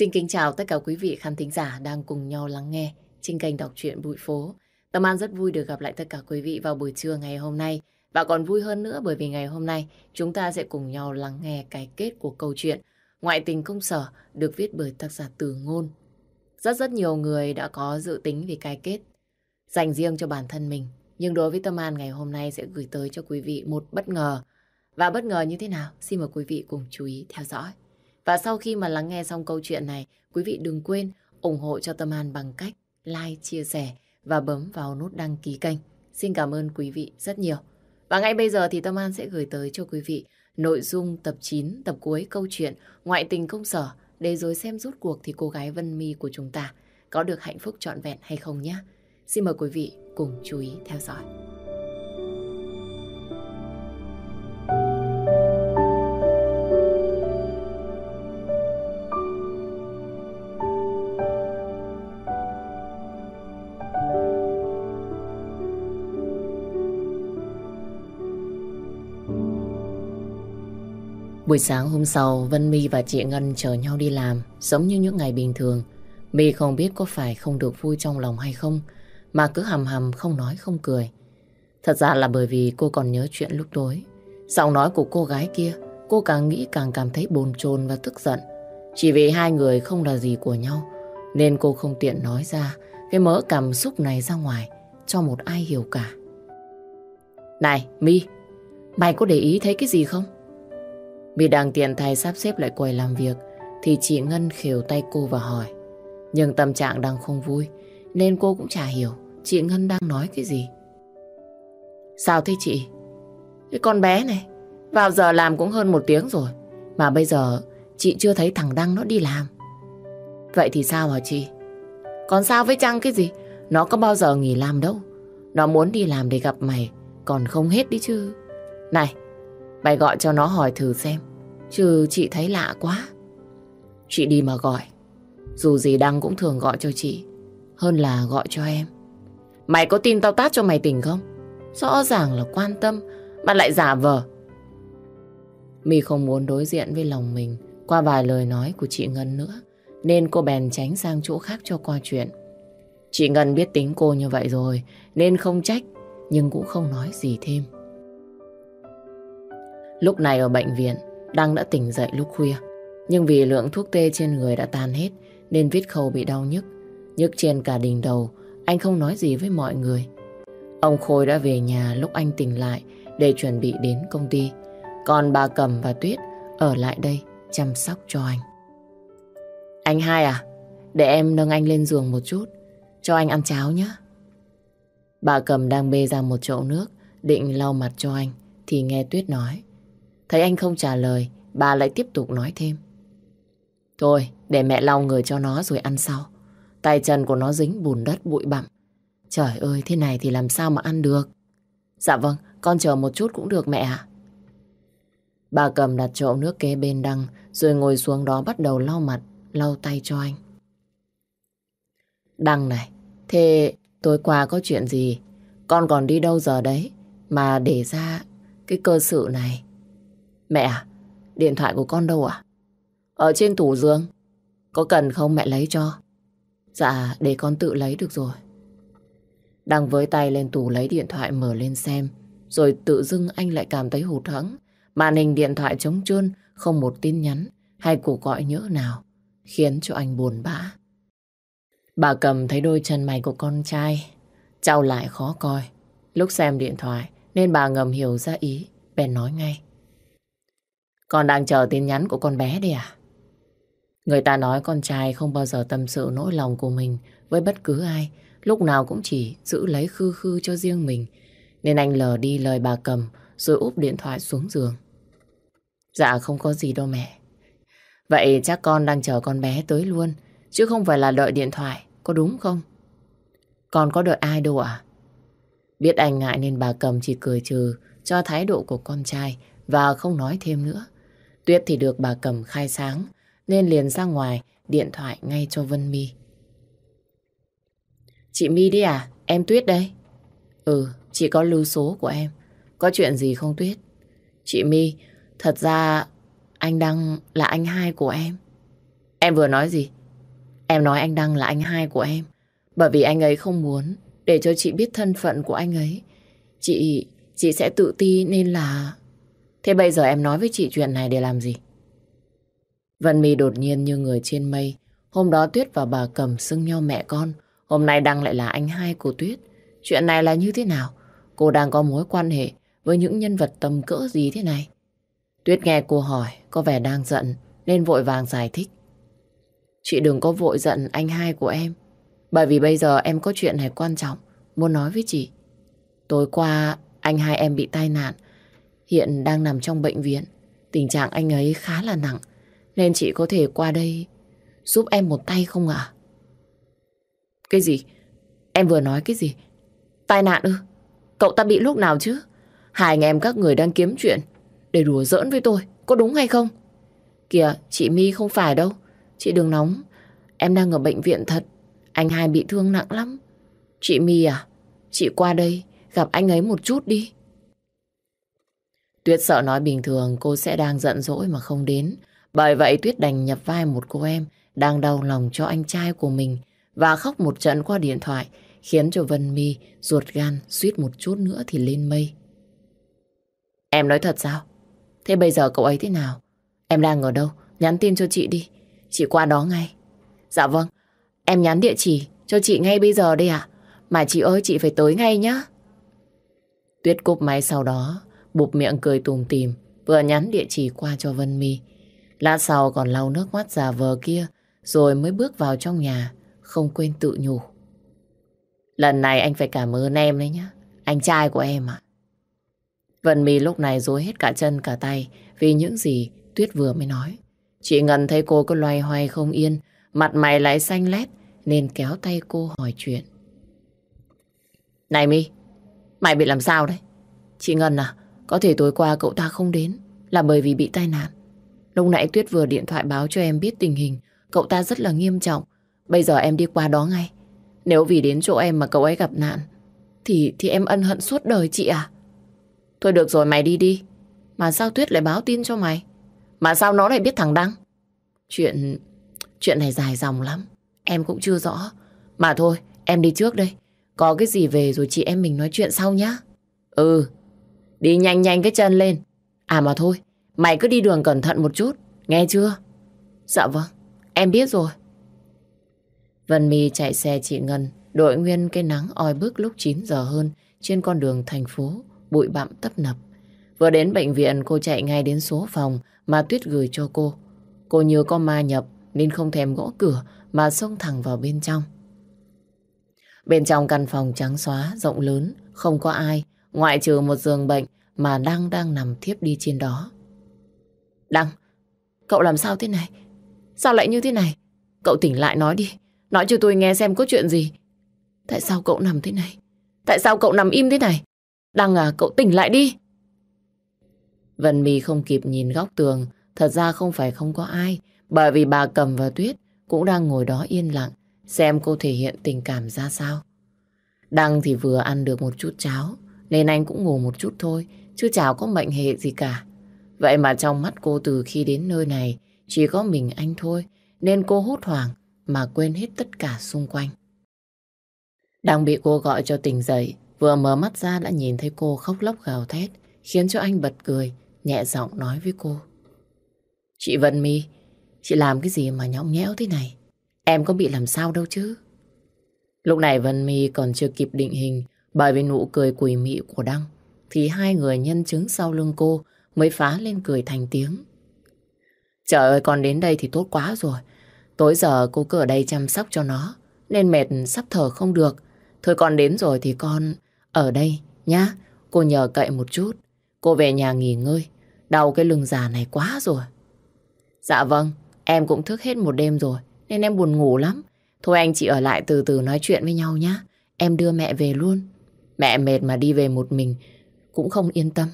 Xin kính chào tất cả quý vị khán thính giả đang cùng nhau lắng nghe trên kênh đọc truyện Bụi Phố. Tâm An rất vui được gặp lại tất cả quý vị vào buổi trưa ngày hôm nay. Và còn vui hơn nữa bởi vì ngày hôm nay chúng ta sẽ cùng nhau lắng nghe cái kết của câu chuyện Ngoại tình công sở được viết bởi tác giả Từ Ngôn. Rất rất nhiều người đã có dự tính về cái kết dành riêng cho bản thân mình. Nhưng đối với Tâm An ngày hôm nay sẽ gửi tới cho quý vị một bất ngờ. Và bất ngờ như thế nào? Xin mời quý vị cùng chú ý theo dõi. Và sau khi mà lắng nghe xong câu chuyện này, quý vị đừng quên ủng hộ cho Tâm An bằng cách like, chia sẻ và bấm vào nút đăng ký kênh. Xin cảm ơn quý vị rất nhiều. Và ngay bây giờ thì Tâm An sẽ gửi tới cho quý vị nội dung tập 9, tập cuối câu chuyện Ngoại tình công sở để rồi xem rút cuộc thì cô gái Vân Mi của chúng ta có được hạnh phúc trọn vẹn hay không nhé. Xin mời quý vị cùng chú ý theo dõi. Buổi sáng hôm sau, Vân My và chị Ngân chờ nhau đi làm, giống như những ngày bình thường. My không biết có phải không được vui trong lòng hay không, mà cứ hầm hầm không nói không cười. Thật ra là bởi vì cô còn nhớ chuyện lúc tối. Giọng nói của cô gái kia, cô càng nghĩ càng cảm thấy bồn chồn và tức giận. Chỉ vì hai người không là gì của nhau, nên cô không tiện nói ra cái mớ cảm xúc này ra ngoài cho một ai hiểu cả. Này, My, mày có để ý thấy cái gì không? Vì đang tiện thay sắp xếp lại quầy làm việc thì chị Ngân khều tay cô và hỏi. Nhưng tâm trạng đang không vui nên cô cũng chả hiểu chị Ngân đang nói cái gì. Sao thế chị? Cái con bé này vào giờ làm cũng hơn một tiếng rồi mà bây giờ chị chưa thấy thằng Đăng nó đi làm. Vậy thì sao hả chị? Còn sao với Trăng cái gì? Nó có bao giờ nghỉ làm đâu. Nó muốn đi làm để gặp mày còn không hết đi chứ. Này, mày gọi cho nó hỏi thử xem. Chứ chị thấy lạ quá. Chị đi mà gọi. Dù gì Đăng cũng thường gọi cho chị. Hơn là gọi cho em. Mày có tin tao tát cho mày tỉnh không? Rõ ràng là quan tâm, mà lại giả vờ. My không muốn đối diện với lòng mình qua vài lời nói của chị Ngân nữa. Nên cô bèn tránh sang chỗ khác cho qua chuyện. Chị Ngân biết tính cô như vậy rồi, nên không trách, nhưng cũng không nói gì thêm. Lúc này ở bệnh viện Đăng đã tỉnh dậy lúc khuya. Nhưng vì lượng thuốc tê trên người đã tan hết nên vết khâu bị đau nhức. Nhức trên cả đỉnh đầu, anh không nói gì với mọi người. Ông Khôi đã về nhà lúc anh tỉnh lại để chuẩn bị đến công ty. Còn bà Cầm và Tuyết ở lại đây chăm sóc cho anh. Anh hai à, để em nâng anh lên giường một chút, cho anh ăn cháo nhé. Bà Cầm đang bê ra một chậu nước, định lau mặt cho anh, thì nghe Tuyết nói. Thấy anh không trả lời, bà lại tiếp tục nói thêm. Thôi, để mẹ lau người cho nó rồi ăn sau. Tay chân của nó dính bùn đất bụi bặm. Trời ơi, thế này thì làm sao mà ăn được? Dạ vâng, con chờ một chút cũng được mẹ ạ. Bà cầm đặt chậu nước kế bên đăng, rồi ngồi xuống đó bắt đầu lau mặt, lau tay cho anh. Đăng này, thế tối qua có chuyện gì? Con còn đi đâu giờ đấy? Mà để ra cái cơ sự này. Mẹ à, điện thoại của con đâu à? Ở trên tủ giường. Có cần không mẹ lấy cho? Dạ, để con tự lấy được rồi. Đang với tay lên tủ lấy điện thoại mở lên xem. Rồi tự dưng anh lại cảm thấy hụt hẫng. Màn hình điện thoại trống trơn, không một tin nhắn hay cuộc gọi nhỡ nào, khiến cho anh buồn bã. Bà cầm thấy đôi chân mày của con trai, trao lại khó coi. Lúc xem điện thoại nên bà ngầm hiểu ra ý, bèn nói ngay. Con đang chờ tin nhắn của con bé đi à? Người ta nói con trai không bao giờ tâm sự nỗi lòng của mình với bất cứ ai, lúc nào cũng chỉ giữ lấy khư khư cho riêng mình. Nên anh lờ đi lời bà cầm rồi úp điện thoại xuống giường. Dạ không có gì đâu mẹ. Vậy chắc con đang chờ con bé tới luôn, chứ không phải là đợi điện thoại, có đúng không? Con có đợi ai đâu à? Biết anh ngại nên bà cầm chỉ cười trừ cho thái độ của con trai và không nói thêm nữa. Tuyết thì được bà cầm khai sáng, nên liền ra ngoài điện thoại ngay cho Vân My. Chị My đi à? Em Tuyết đây. Ừ, chị có lưu số của em. Có chuyện gì không Tuyết? Chị My, thật ra anh Đăng là anh hai của em. Em vừa nói gì? Em nói anh Đăng là anh hai của em. Bởi vì anh ấy không muốn để cho chị biết thân phận của anh ấy. Chị, chị sẽ tự ti nên là... Thế bây giờ em nói với chị chuyện này để làm gì? Vân My đột nhiên như người trên mây. Hôm đó Tuyết và bà cầm xưng nhau mẹ con. Hôm nay Đăng lại là anh hai của Tuyết. Chuyện này là như thế nào? Cô đang có mối quan hệ với những nhân vật tầm cỡ gì thế này? Tuyết nghe cô hỏi, có vẻ đang giận, nên vội vàng giải thích. Chị đừng có vội giận anh hai của em, bởi vì bây giờ em có chuyện này quan trọng, muốn nói với chị. Tối qua, anh hai em bị tai nạn, hiện đang nằm trong bệnh viện. Tình trạng anh ấy khá là nặng, nên chị có thể qua đây giúp em một tay không ạ? Cái gì? Em vừa nói cái gì? Tai nạn ư? Cậu ta bị lúc nào chứ? Hai anh em các người đang kiếm chuyện để đùa giỡn với tôi, có đúng hay không? Kìa, chị My không phải đâu. Chị đừng nóng, em đang ở bệnh viện thật. Anh hai bị thương nặng lắm. Chị My à, chị qua đây gặp anh ấy một chút đi. Tuyết sợ nói bình thường, cô sẽ đang giận dỗi mà không đến. Bởi vậy Tuyết đành nhập vai một cô em đang đau lòng cho anh trai của mình và khóc một trận qua điện thoại, khiến cho Vân My ruột gan suýt một chút nữa thì lên mây. Em nói thật sao? Thế bây giờ cậu ấy thế nào? Em đang ở đâu? Nhắn tin cho chị đi. Chị qua đó ngay. Dạ vâng. Em nhắn địa chỉ cho chị ngay bây giờ đây ạ. Mà chị ơi, chị phải tới ngay nhá. Tuyết cúp máy sau đó bụp miệng cười tùm tìm vừa nhắn địa chỉ qua cho Vân Mi, Lát sau còn lau nước mắt già vờ kia rồi mới bước vào trong nhà không quên tự nhủ. Lần này anh phải cảm ơn em đấy nhá. Anh trai của em ạ. Vân Mi lúc này dối hết cả chân cả tay vì những gì Tuyết vừa mới nói. Chị Ngân thấy cô có loay hoay không yên, mặt mày lại xanh lét nên kéo tay cô hỏi chuyện. Này Mi mày bị làm sao đấy? Chị Ngân à, có thể tối qua cậu ta không đến là bởi vì bị tai nạn. Lúc nãy Tuyết vừa điện thoại báo cho em biết tình hình, cậu ta rất là nghiêm trọng. Bây giờ em đi qua đó ngay. Nếu vì đến chỗ em mà cậu ấy gặp nạn, thì thì em ân hận suốt đời chị à? Thôi được rồi mày đi đi. Mà sao Tuyết lại báo tin cho mày? Mà sao nó lại biết thằng Đăng? Chuyện... Chuyện này dài dòng lắm. Em cũng chưa rõ. Mà thôi, em đi trước đây. Có cái gì về rồi chị em mình nói chuyện sau nhá. Ừ, đi nhanh nhanh cái chân lên. À mà thôi, mày cứ đi đường cẩn thận một chút, nghe chưa? Dạ vâng, em biết rồi. Vân My chạy xe chị Ngân, đội nguyên cái nắng oi bức lúc 9 giờ hơn trên con đường thành phố, bụi bặm tấp nập. Vừa đến bệnh viện cô chạy ngay đến số phòng mà Tuyết gửi cho cô. Cô như có ma nhập nên không thèm gõ cửa mà xông thẳng vào bên trong. Bên trong căn phòng trắng xóa, rộng lớn, không có ai, ngoại trừ một giường bệnh mà Đăng đang nằm thiếp đi trên đó. Đăng, cậu làm sao thế này? Sao lại như thế này? Cậu tỉnh lại nói đi, nói cho tôi nghe xem có chuyện gì. Tại sao cậu nằm thế này? Tại sao cậu nằm im thế này? Đăng à, cậu tỉnh lại đi. Vân My không kịp nhìn góc tường, thật ra không phải không có ai, bởi vì bà Cầm và Tuyết cũng đang ngồi đó yên lặng, xem cô thể hiện tình cảm ra sao. Đăng thì vừa ăn được một chút cháo, nên anh cũng ngủ một chút thôi, chứ chả có mệnh hệ gì cả. Vậy mà trong mắt cô từ khi đến nơi này, chỉ có mình anh thôi, nên cô hốt hoảng mà quên hết tất cả xung quanh. Đang bị cô gọi cho tỉnh dậy, vừa mở mắt ra đã nhìn thấy cô khóc lóc gào thét, khiến cho anh bật cười, nhẹ giọng nói với cô. Chị Vân My, chị làm cái gì mà nhõng nhẽo thế này? Em có bị làm sao đâu chứ? Lúc này Vân My còn chưa kịp định hình bởi vì nụ cười quỷ mị của Đăng thì hai người nhân chứng sau lưng cô mới phá lên cười thành tiếng. Trời ơi, con đến đây thì tốt quá rồi. Tối giờ cô cứ ở đây chăm sóc cho nó nên mệt sắp thở không được. Thôi con đến rồi thì con ở đây nhá. Cô nhờ cậy một chút. Cô về nhà nghỉ ngơi. Đau cái lưng già này quá rồi. Dạ vâng, em cũng thức hết một đêm rồi, nên em buồn ngủ lắm. Thôi anh chị ở lại từ từ nói chuyện với nhau nhá Em đưa mẹ về luôn. Mẹ mệt mà đi về một mình, cũng không yên tâm.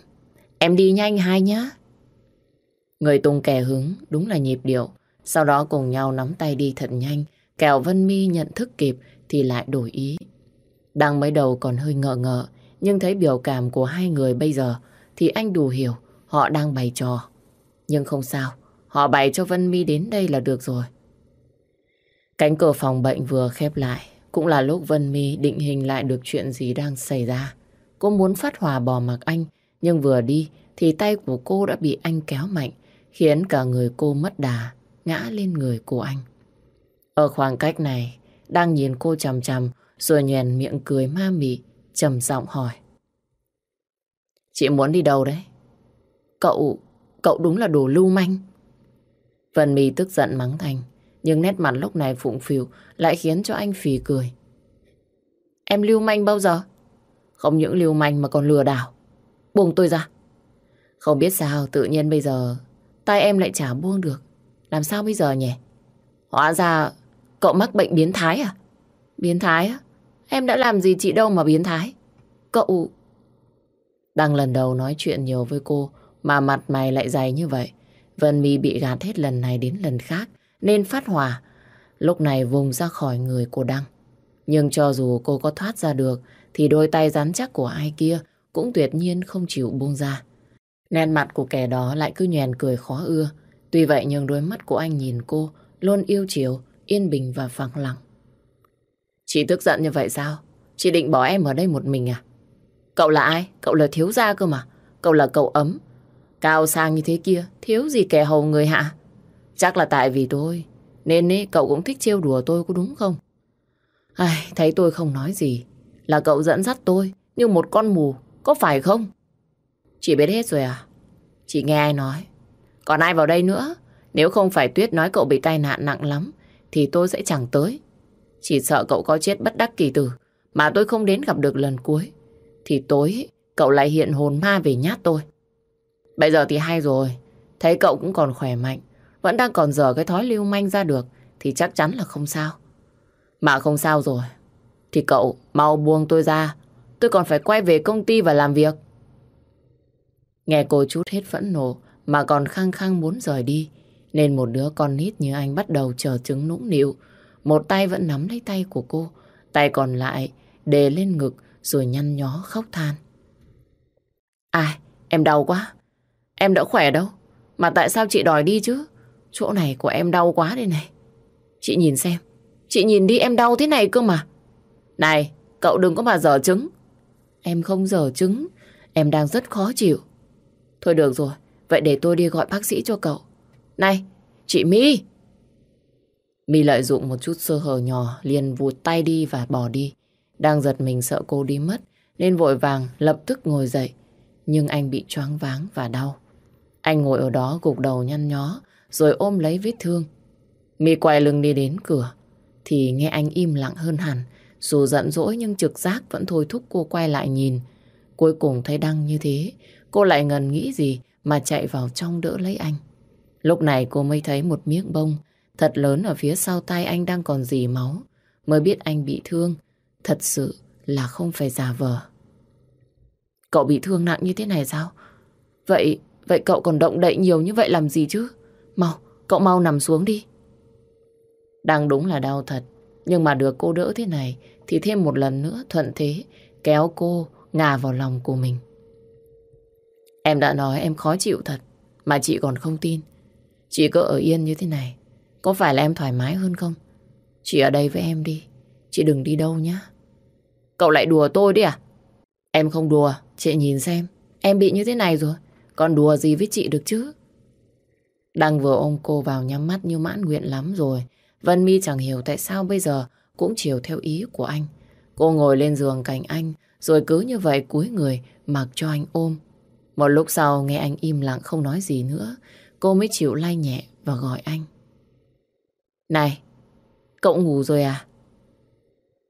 Em đi nhanh hai nhá. Người tung kẻ hứng, đúng là nhịp điệu. Sau đó cùng nhau nắm tay đi thật nhanh. Kẻo Vân Mi nhận thức kịp thì lại đổi ý. Đang mới đầu còn hơi ngợ ngợ, nhưng thấy biểu cảm của hai người bây giờ thì anh đủ hiểu họ đang bày trò. Nhưng không sao, họ bày cho Vân Mi đến đây là được rồi. Cánh cửa phòng bệnh vừa khép lại, cũng là lúc Vân Mi định hình lại được chuyện gì đang xảy ra. Cô muốn phát hòa bỏ mặc anh, nhưng vừa đi thì tay của cô đã bị anh kéo mạnh, khiến cả người cô mất đà, ngã lên người của anh. Ở khoảng cách này, đang nhìn cô chằm chằm, rồi nhoèn miệng cười ma mị, trầm giọng hỏi. Chị muốn đi đâu đấy? Cậu, cậu đúng là đồ lưu manh. Vân Mi tức giận mắng Thành, nhưng nét mặt lúc này phụng phìu lại khiến cho anh phì cười. Em lưu manh bao giờ? Không những lưu manh mà còn lừa đảo. Buông tôi ra. Không biết sao tự nhiên bây giờ tay em lại chả buông được. Làm sao bây giờ nhỉ? Hóa ra cậu mắc bệnh biến thái à? Biến thái á? Em đã làm gì chị đâu mà biến thái? Cậu... Đang lần đầu nói chuyện nhiều với cô mà mặt mày lại dày như vậy. Vân Mi bị gạt hết lần này đến lần khác nên phát hỏa. Lúc này vùng ra khỏi người cô Đăng. Nhưng cho dù cô có thoát ra được thì đôi tay rắn chắc của ai kia cũng tuyệt nhiên không chịu buông ra. Nét mặt của kẻ đó lại cứ nhèn cười khó ưa. Tuy vậy nhưng đôi mắt của anh nhìn cô luôn yêu chiều, yên bình và phẳng lặng. Chị tức giận như vậy sao? Chị định bỏ em ở đây một mình à? Cậu là ai? Cậu là thiếu gia cơ mà. Cậu là cậu ấm. Cao sang như thế kia, thiếu gì kẻ hầu người hạ. Chắc là tại vì tôi, nên ấy, cậu cũng thích trêu đùa tôi có đúng không? Ai, thấy tôi không nói gì, là cậu dẫn dắt tôi như một con mù, có phải không? Chị biết hết rồi à? Chị nghe ai nói? Còn ai vào đây nữa? Nếu không phải Tuyết nói cậu bị tai nạn nặng lắm, thì tôi sẽ chẳng tới. Chỉ sợ cậu có chết bất đắc kỳ tử, mà tôi không đến gặp được lần cuối. Thì tối cậu lại hiện hồn ma về nhát tôi. Bây giờ thì hay rồi, thấy cậu cũng còn khỏe mạnh, vẫn đang còn dở cái thói lưu manh ra được, thì chắc chắn là không sao. Mà không sao rồi, thì cậu mau buông tôi ra, tôi còn phải quay về công ty và làm việc. Nghe cô chút hết phẫn nộ mà còn khăng khăng muốn rời đi, nên một đứa con nít như anh bắt đầu chờ chứng nũng nịu. Một tay vẫn nắm lấy tay của cô, tay còn lại đề lên ngực rồi nhăn nhó khóc than. Ai, em đau quá. Em đã khỏe đâu. Mà tại sao chị đòi đi chứ? Chỗ này của em đau quá đây này. Chị nhìn xem. Chị nhìn đi em đau thế này cơ mà. Này, cậu đừng có mà dở trứng. Em không dở trứng. Em đang rất khó chịu. Thôi được rồi. Vậy để tôi đi gọi bác sĩ cho cậu. Này, chị My. My lợi dụng một chút sơ hở nhỏ liền vụt tay đi và bỏ đi. Đang giật mình sợ cô đi mất nên vội vàng lập tức ngồi dậy. Nhưng anh bị choáng váng và đau. Anh ngồi ở đó gục đầu nhăn nhó rồi ôm lấy vết thương. My quay lưng đi đến cửa thì nghe anh im lặng hơn hẳn. Dù giận dỗi nhưng trực giác vẫn thôi thúc cô quay lại nhìn. Cuối cùng thấy Đăng như thế, cô lại ngần nghĩ gì mà chạy vào trong đỡ lấy anh. Lúc này cô mới thấy một miếng bông thật lớn ở phía sau tay anh đang còn dì máu. Mới biết anh bị thương. Thật sự là không phải giả vờ. Cậu bị thương nặng như thế này sao? Vậy, vậy cậu còn động đậy nhiều như vậy làm gì chứ? Mau, cậu mau nằm xuống đi. Đang đúng là đau thật. Nhưng mà được cô đỡ thế này thì thêm một lần nữa thuận thế kéo cô ngả vào lòng của mình. Em đã nói em khó chịu thật mà chị còn không tin. Chị cứ ở yên như thế này có phải là em thoải mái hơn không? Chị ở đây với em đi. Chị đừng đi đâu nhá. Cậu lại đùa tôi đi à? Em không đùa, chị nhìn xem. Em bị như thế này rồi. Còn đùa gì với chị được chứ? Đăng vừa ôm cô vào nhắm mắt như mãn nguyện lắm rồi. Vân Mi chẳng hiểu tại sao bây giờ cũng chiều theo ý của anh. Cô ngồi lên giường cạnh anh, rồi cứ như vậy cúi người mặc cho anh ôm. Một lúc sau nghe anh im lặng không nói gì nữa, cô mới chịu lay nhẹ và gọi anh. Này, cậu ngủ rồi à?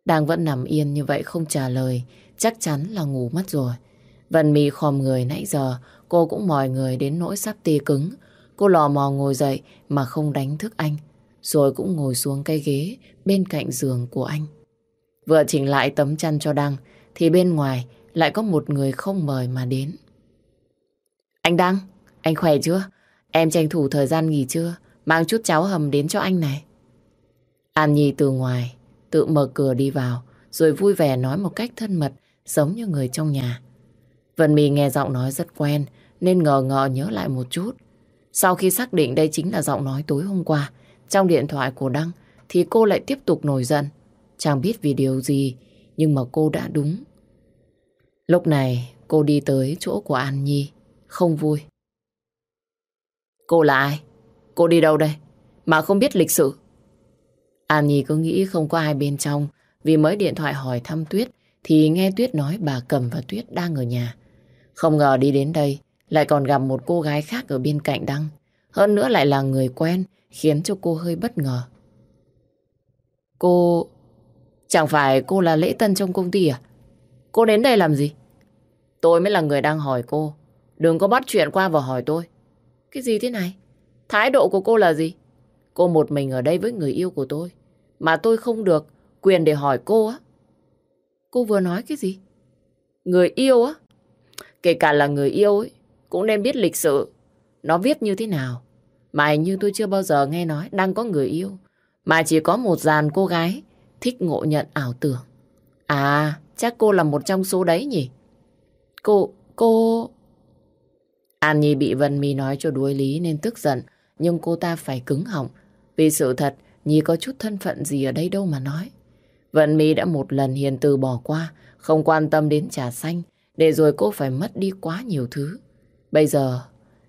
Đang vẫn nằm yên như vậy không trả lời, chắc chắn là ngủ mất rồi. Vân Mi khom người nãy giờ, cô cũng mỏi người đến nỗi sắp tê cứng. Cô lò mò ngồi dậy mà không đánh thức anh, rồi cũng ngồi xuống cây ghế bên cạnh giường của anh. Vừa chỉnh lại tấm chăn cho Đăng, thì bên ngoài lại có một người không mời mà đến. Anh Đăng, anh khỏe chưa? Em tranh thủ thời gian nghỉ trưa, mang chút cháo hầm đến cho anh này. An Nhi từ ngoài, tự mở cửa đi vào, rồi vui vẻ nói một cách thân mật, giống như người trong nhà. Vân My nghe giọng nói rất quen, nên ngờ ngờ nhớ lại một chút. Sau khi xác định đây chính là giọng nói tối hôm qua, trong điện thoại của Đăng thì cô lại tiếp tục nổi giận. Chẳng biết vì điều gì, nhưng mà cô đã đúng. Lúc này cô đi tới chỗ của An Nhi, không vui. Cô là ai? Cô đi đâu đây? Mà không biết lịch sự. An Nhi cứ nghĩ không có ai bên trong, vì mới điện thoại hỏi thăm Tuyết, thì nghe Tuyết nói bà Cầm và Tuyết đang ở nhà. Không ngờ đi đến đây, lại còn gặp một cô gái khác ở bên cạnh Đăng. Hơn nữa lại là người quen, khiến cho cô hơi bất ngờ. Cô... Chẳng phải cô là lễ tân trong công ty à? Cô đến đây làm gì? Tôi mới là người đang hỏi cô. Đừng có bắt chuyện qua và hỏi tôi. Cái gì thế này? Thái độ của cô là gì? Cô một mình ở đây với người yêu của tôi. Mà tôi không được quyền để hỏi cô á. Cô vừa nói cái gì? Người yêu á? Kể cả là người yêu ấy, cũng nên biết lịch sự. Nó viết như thế nào? Mà hình như tôi chưa bao giờ nghe nói đang có người yêu. Mà chỉ có một dàn cô gái thích ngộ nhận ảo tưởng. À, chắc cô là một trong số đấy nhỉ? Cô, cô... An Nhi bị Vân Mi nói cho đuối lý nên tức giận, nhưng cô ta phải cứng họng. Vì sự thật, Nhi có chút thân phận gì ở đây đâu mà nói. Vân Mi đã một lần hiền từ bỏ qua, không quan tâm đến trà xanh, để rồi cô phải mất đi quá nhiều thứ. Bây giờ,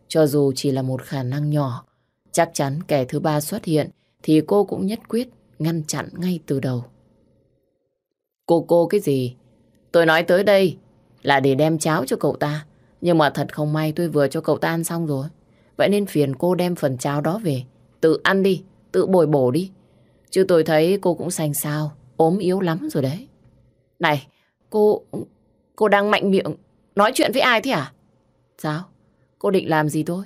cho dù chỉ là một khả năng nhỏ, chắc chắn kẻ thứ ba xuất hiện thì cô cũng nhất quyết ngăn chặn ngay từ đầu. Cô cô cái gì? Tôi nói tới đây là để đem cháo cho cậu ta. Nhưng mà thật không may tôi vừa cho cậu ta ăn xong rồi. Vậy nên phiền cô đem phần cháo đó về. Tự ăn đi, tự bồi bổ đi. Chứ tôi thấy cô cũng xanh xao, ốm yếu lắm rồi đấy. Này, cô... Cô đang mạnh miệng nói chuyện với ai thế à? Sao? Cô định làm gì tôi?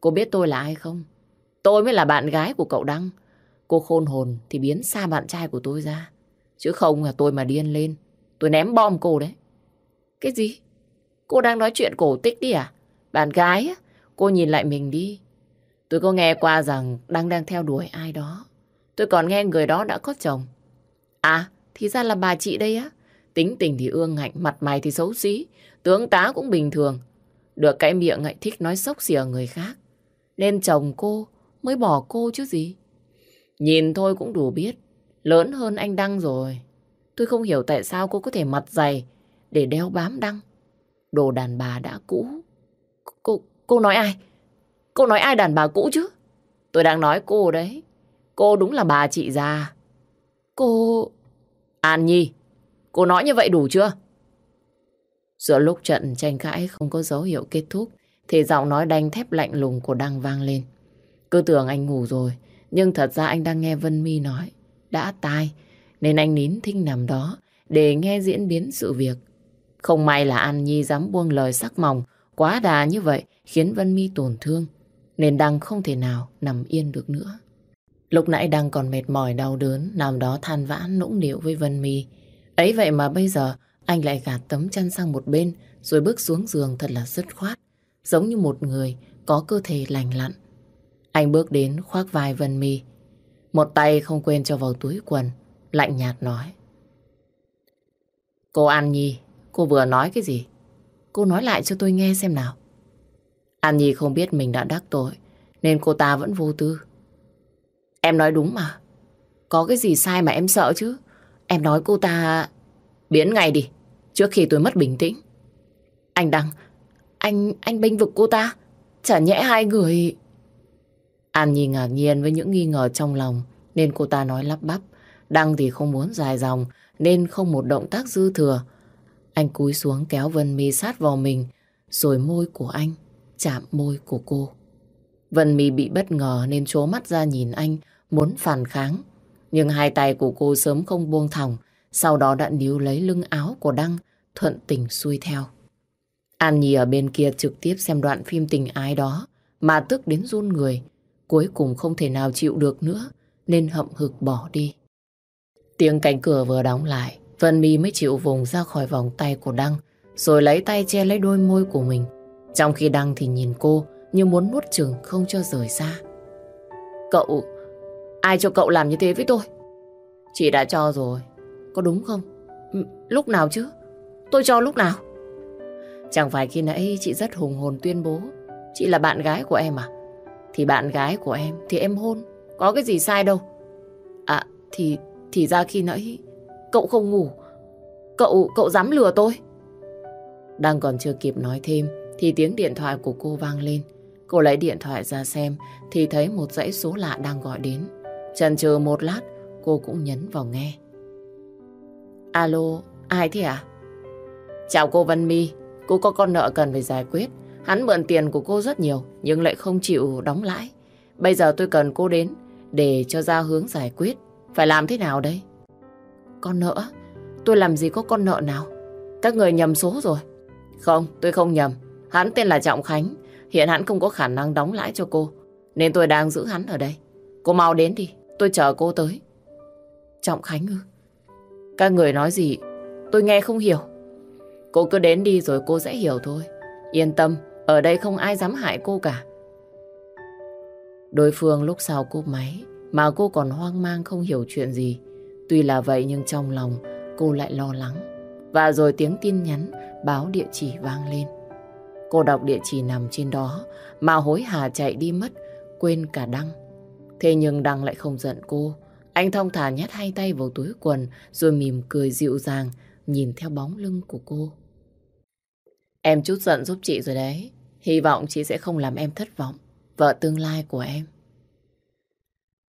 Cô biết tôi là ai không? Tôi mới là bạn gái của cậu Đăng. Cô khôn hồn thì biến xa bạn trai của tôi ra. Chứ không là tôi mà điên lên. Tôi ném bom cô đấy. Cái gì? Cô đang nói chuyện cổ tích đi à? Bạn gái á? Cô nhìn lại mình đi. Tôi có nghe qua rằng Đăng đang theo đuổi ai đó. Tôi còn nghe người đó đã có chồng. À, thì ra là bà chị đây á. Tính tình thì ương ngạnh, mặt mày thì xấu xí, tướng tá cũng bình thường. Được cái miệng ngại thích nói sốc xỉa người khác. Nên chồng cô mới bỏ cô chứ gì. Nhìn thôi cũng đủ biết, lớn hơn anh Đăng rồi. Tôi không hiểu tại sao cô có thể mặt dày để đeo bám Đăng. Đồ đàn bà đã cũ. Cô, cô nói ai? Cô nói ai đàn bà cũ chứ? Tôi đang nói cô đấy. Cô đúng là bà chị già. Cô... An Nhi, cô nói như vậy đủ chưa? Giữa lúc trận tranh cãi không có dấu hiệu kết thúc, thì giọng nói đanh thép lạnh lùng của Đăng vang lên. Cứ tưởng anh ngủ rồi, nhưng thật ra anh đang nghe Vân Mi nói. Đã tai, nên anh nín thinh nằm đó để nghe diễn biến sự việc. Không may là An Nhi dám buông lời sắc mỏng quá đà như vậy khiến Vân Mi tổn thương. Nên Đăng không thể nào nằm yên được nữa. Lúc nãy Đăng còn mệt mỏi đau đớn nằm đó than vãn nũng điệu với Vân Mi. Ấy vậy mà bây giờ anh lại gạt tấm chăn sang một bên rồi bước xuống giường thật là dứt khoát. Giống như một người có cơ thể lành lặn. Anh bước đến khoác vai Vân Mi. Một tay không quên cho vào túi quần. Lạnh nhạt nói. Cô An Nhi, cô vừa nói cái gì? Cô nói lại cho tôi nghe xem nào. An Nhi không biết mình đã đắc tội, nên cô ta vẫn vô tư. Em nói đúng mà. Có cái gì sai mà em sợ chứ? Em nói cô ta... Biến ngay đi, trước khi tôi mất bình tĩnh. Anh Đăng, anh, anh bênh vực cô ta. Chả nhẽ hai người... An Nhi ngạc nhiên với những nghi ngờ trong lòng, nên cô ta nói lắp bắp. Đăng thì không muốn dài dòng, nên không một động tác dư thừa. Anh cúi xuống kéo Vân Mi sát vào mình, rồi môi của anh chạm môi của cô. Vân Mi bị bất ngờ nên trố mắt ra nhìn anh, muốn phản kháng. Nhưng hai tay của cô sớm không buông thòng, sau đó đã níu lấy lưng áo của Đăng, thuận tình xuôi theo. An Nhi ở bên kia trực tiếp xem đoạn phim tình ái đó, mà tức đến run người. Cuối cùng không thể nào chịu được nữa, nên hậm hực bỏ đi. Tiếng cánh cửa vừa đóng lại, Vân Mi mới chịu vùng ra khỏi vòng tay của Đăng, rồi lấy tay che lấy đôi môi của mình. Trong khi Đăng thì nhìn cô như muốn nuốt chừng không cho rời xa. Cậu, ai cho cậu làm như thế với tôi? Chị đã cho rồi, có đúng không? Ừ, lúc nào chứ? Tôi cho lúc nào? Chẳng phải khi nãy chị rất hùng hồn tuyên bố Chị là bạn gái của em à? Thì bạn gái của em thì em hôn Có cái gì sai đâu À, thì, thì ra khi nãy cậu không ngủ. Cậu, cậu dám lừa tôi. Đang còn chưa kịp nói thêm thì tiếng điện thoại của cô vang lên. Cô lấy điện thoại ra xem thì thấy một dãy số lạ đang gọi đến. Chần chừ một lát, cô cũng nhấn vào nghe. Alo, ai thế à? Chào cô Vân My, cô có con nợ cần phải giải quyết. Hắn mượn tiền của cô rất nhiều nhưng lại không chịu đóng lãi. Bây giờ tôi cần cô đến để cho ra hướng giải quyết. Phải làm thế nào đây? Con nợ? Tôi làm gì có con nợ nào? Các người nhầm số rồi. Không, tôi không nhầm. Hắn tên là Trọng Khánh. Hiện hắn không có khả năng đóng lãi cho cô. Nên tôi đang giữ hắn ở đây. Cô mau đến đi. Tôi chờ cô tới. Trọng Khánh ư? Các người nói gì? Tôi nghe không hiểu. Cô cứ đến đi rồi cô sẽ hiểu thôi. Yên tâm, ở đây không ai dám hại cô cả. Đối phương lúc sau cúp máy mà cô còn hoang mang không hiểu chuyện gì. Tuy là vậy nhưng trong lòng cô lại lo lắng. Và rồi tiếng tin nhắn báo địa chỉ vang lên. Cô đọc địa chỉ nằm trên đó mà hối hả chạy đi mất, quên cả Đăng. Thế nhưng Đăng lại không giận cô. Anh thông thả nhét hai tay vào túi quần, rồi mỉm cười dịu dàng, nhìn theo bóng lưng của cô. Em chút giận giúp chị rồi đấy. Hy vọng chị sẽ không làm em thất vọng. Vợ tương lai của em.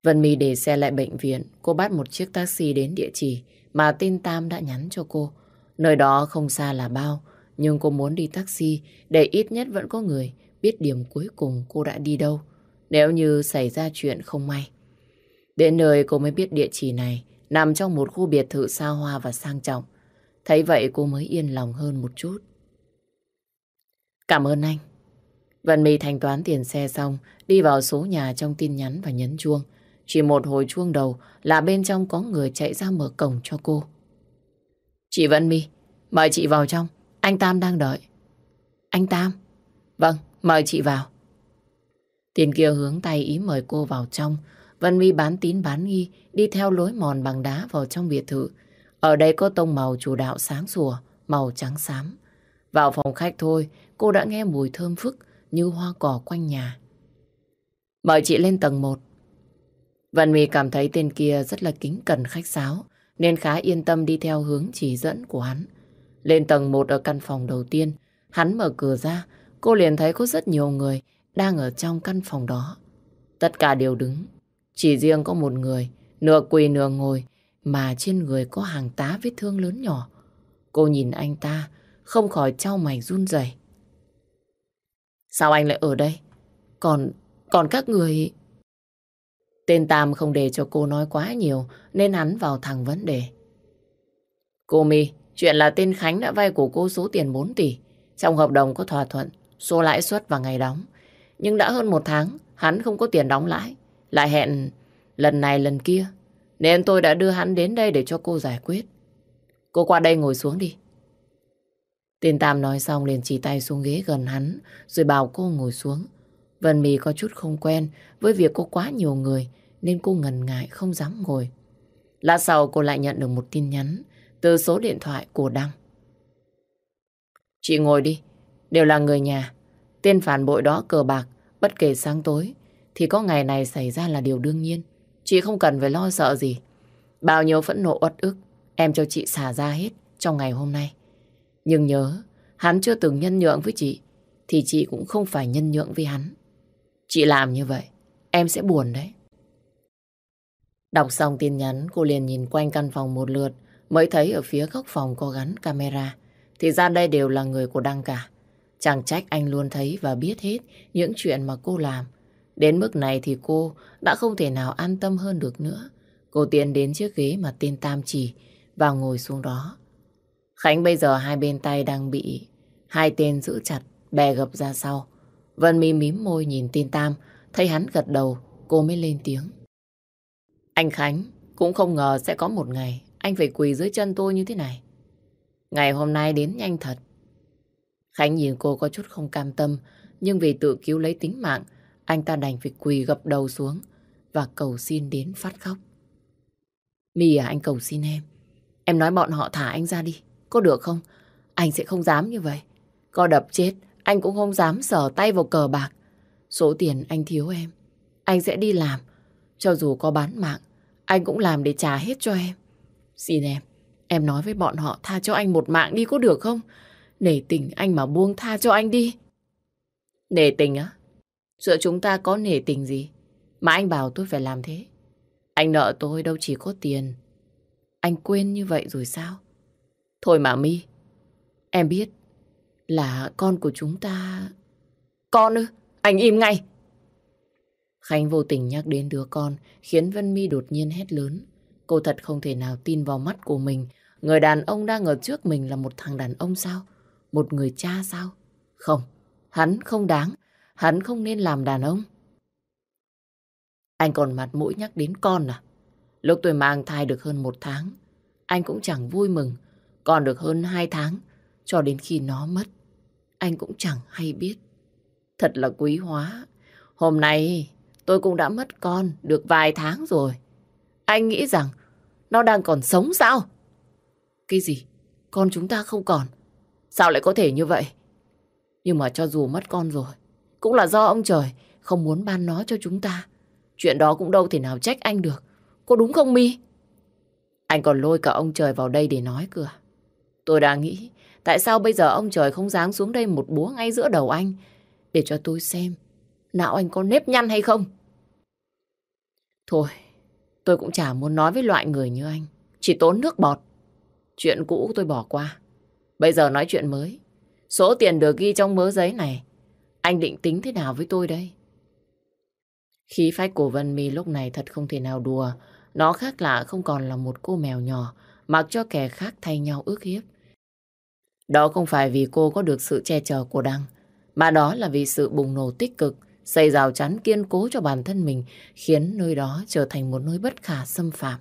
Vân My để xe lại bệnh viện. Cô bắt một chiếc taxi đến địa chỉ mà tin Tam đã nhắn cho cô. Nơi đó không xa là bao. Nhưng cô muốn đi taxi để ít nhất vẫn có người biết điểm cuối cùng cô đã đi đâu. Nếu như xảy ra chuyện không may. Đến nơi cô mới biết địa chỉ này nằm trong một khu biệt thự xa hoa và sang trọng. Thấy vậy cô mới yên lòng hơn một chút. Cảm ơn anh. Vân My thanh toán tiền xe xong, đi vào số nhà trong tin nhắn và nhấn chuông. Chỉ một hồi chuông đầu là bên trong có người chạy ra mở cổng cho cô. Chị Vân My, mời chị vào trong. Anh Tam đang đợi. Anh Tam? Vâng, mời chị vào. Tiền kia hướng tay ý mời cô vào trong. Vân My bán tín bán nghi, đi theo lối mòn bằng đá vào trong biệt thự. Ở đây có tông màu chủ đạo sáng sủa, màu trắng xám. Vào phòng khách thôi, cô đã nghe mùi thơm phức như hoa cỏ quanh nhà. Mời chị lên tầng 1. Vân My cảm thấy tên kia rất là kính cẩn khách sáo, nên khá yên tâm đi theo hướng chỉ dẫn của hắn. Lên tầng 1 ở căn phòng đầu tiên, hắn mở cửa ra, cô liền thấy có rất nhiều người đang ở trong căn phòng đó. Tất cả đều đứng, chỉ riêng có một người, nửa quỳ nửa ngồi, mà trên người có hàng tá vết thương lớn nhỏ. Cô nhìn anh ta, không khỏi trao mày run rẩy. Sao anh lại ở đây? Còn, còn các người... Tên Tam không để cho cô nói quá nhiều nên hắn vào thẳng vấn đề. Cô My, chuyện là tên Khánh đã vay của cô số tiền 4 tỷ. Trong hợp đồng có thỏa thuận, số lãi suất và ngày đóng. Nhưng đã hơn một tháng, hắn không có tiền đóng lãi. Lại hẹn lần này lần kia. Nên tôi đã đưa hắn đến đây để cho cô giải quyết. Cô qua đây ngồi xuống đi. Tên Tam nói xong liền chỉ tay xuống ghế gần hắn rồi bảo cô ngồi xuống. Vân Mì có chút không quen với việc có quá nhiều người nên cô ngần ngại không dám ngồi. Lát sau cô lại nhận được một tin nhắn từ số điện thoại của Đăng. Chị ngồi đi, đều là người nhà. Tên phản bội đó cờ bạc, bất kể sáng tối, thì có ngày này xảy ra là điều đương nhiên. Chị không cần phải lo sợ gì. Bao nhiêu phẫn nộ uất ức, em cho chị xả ra hết trong ngày hôm nay. Nhưng nhớ, hắn chưa từng nhân nhượng với chị, thì chị cũng không phải nhân nhượng với hắn. Chị làm như vậy, em sẽ buồn đấy. Đọc xong tin nhắn, cô liền nhìn quanh căn phòng một lượt, mới thấy ở phía góc phòng có gắn camera. Thì ra đây đều là người của Đăng cả. Chẳng trách anh luôn thấy và biết hết những chuyện mà cô làm. Đến mức này thì cô đã không thể nào an tâm hơn được nữa. Cô tiến đến chiếc ghế mà tên Tam chỉ và ngồi xuống đó. Khánh bây giờ hai bên tay đang bị hai tên giữ chặt, bè gập ra sau. Vân mi mím môi nhìn tên Tam, thấy hắn gật đầu, cô mới lên tiếng. Anh Khánh cũng không ngờ sẽ có một ngày anh phải quỳ dưới chân tôi như thế này. Ngày hôm nay đến nhanh thật. Khánh nhìn cô có chút không cam tâm, nhưng vì tự cứu lấy tính mạng, anh ta đành phải quỳ gập đầu xuống và cầu xin đến phát khóc. Mì à, anh cầu xin em. Em nói bọn họ thả anh ra đi. Có được không? Anh sẽ không dám như vậy. Có đập chết, anh cũng không dám sờ tay vào cờ bạc. Số tiền anh thiếu em, anh sẽ đi làm. Cho dù có bán mạng, anh cũng làm để trả hết cho em. Xin em, em nói với bọn họ tha cho anh một mạng đi có được không? Nể tình anh mà buông tha cho anh đi. Nể tình á? Giữa chúng ta có nể tình gì? Mà anh bảo tôi phải làm thế. Anh nợ tôi đâu chỉ có tiền. Anh quên như vậy rồi sao? Thôi mà mi em biết là con của chúng ta... Con ư? Anh im ngay! Khánh vô tình nhắc đến đứa con khiến Vân Mi đột nhiên hét lớn. Cô thật không thể nào tin vào mắt của mình. Người đàn ông đang ở trước mình là một thằng đàn ông sao? Một người cha sao? Không, hắn không đáng. Hắn không nên làm đàn ông. Anh còn mặt mũi nhắc đến con à? Lúc tôi mang thai được hơn một tháng, anh cũng chẳng vui mừng. Còn được hơn hai tháng, cho đến khi nó mất, anh cũng chẳng hay biết. Thật là quý hóa. Hôm nay tôi cũng đã mất con được vài tháng rồi. Anh nghĩ rằng nó đang còn sống sao? Cái gì? Con chúng ta không còn. Sao lại có thể như vậy? Nhưng mà cho dù mất con rồi, cũng là do ông trời không muốn ban nó cho chúng ta. Chuyện đó cũng đâu thể nào trách anh được. Có đúng không Mi? Anh còn lôi cả ông trời vào đây để nói cửa. À? Tôi đã nghĩ, tại sao bây giờ ông trời không giáng xuống đây một búa ngay giữa đầu anh để cho tôi xem não anh có nếp nhăn hay không? Thôi, tôi cũng chả muốn nói với loại người như anh. Chỉ tốn nước bọt. Chuyện cũ tôi bỏ qua. Bây giờ nói chuyện mới. Số tiền được ghi trong mớ giấy này, anh định tính thế nào với tôi đây? Khí phách của Vân Mi lúc này thật không thể nào đùa. Nó khác lạ không còn là một cô mèo nhỏ, mặc cho kẻ khác thay nhau ước hiếp. Đó không phải vì cô có được sự che chở của Đăng, mà đó là vì sự bùng nổ tích cực, xây rào chắn kiên cố cho bản thân mình, khiến nơi đó trở thành một nơi bất khả xâm phạm.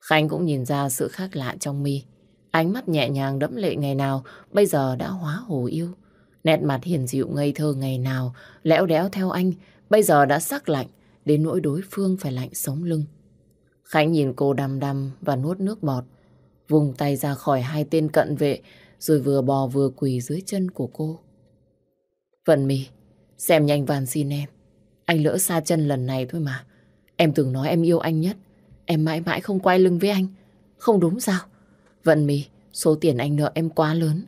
Khánh cũng nhìn ra sự khác lạ trong mi. Ánh mắt nhẹ nhàng đẫm lệ ngày nào, bây giờ đã hóa hồ yêu. Nét mặt hiền dịu ngây thơ ngày nào, lẽo đẽo theo anh, bây giờ đã sắc lạnh, đến nỗi đối phương phải lạnh sống lưng. Khánh nhìn cô đăm đăm và nuốt nước bọt, vùng tay ra khỏi hai tên cận vệ, rồi vừa bò vừa quỳ dưới chân của cô. Vận mì, xem nhanh van xin em. Anh lỡ xa chân lần này thôi mà. Em từng nói em yêu anh nhất. Em mãi mãi không quay lưng với anh. Không đúng sao? Vận mì, số tiền anh nợ em quá lớn.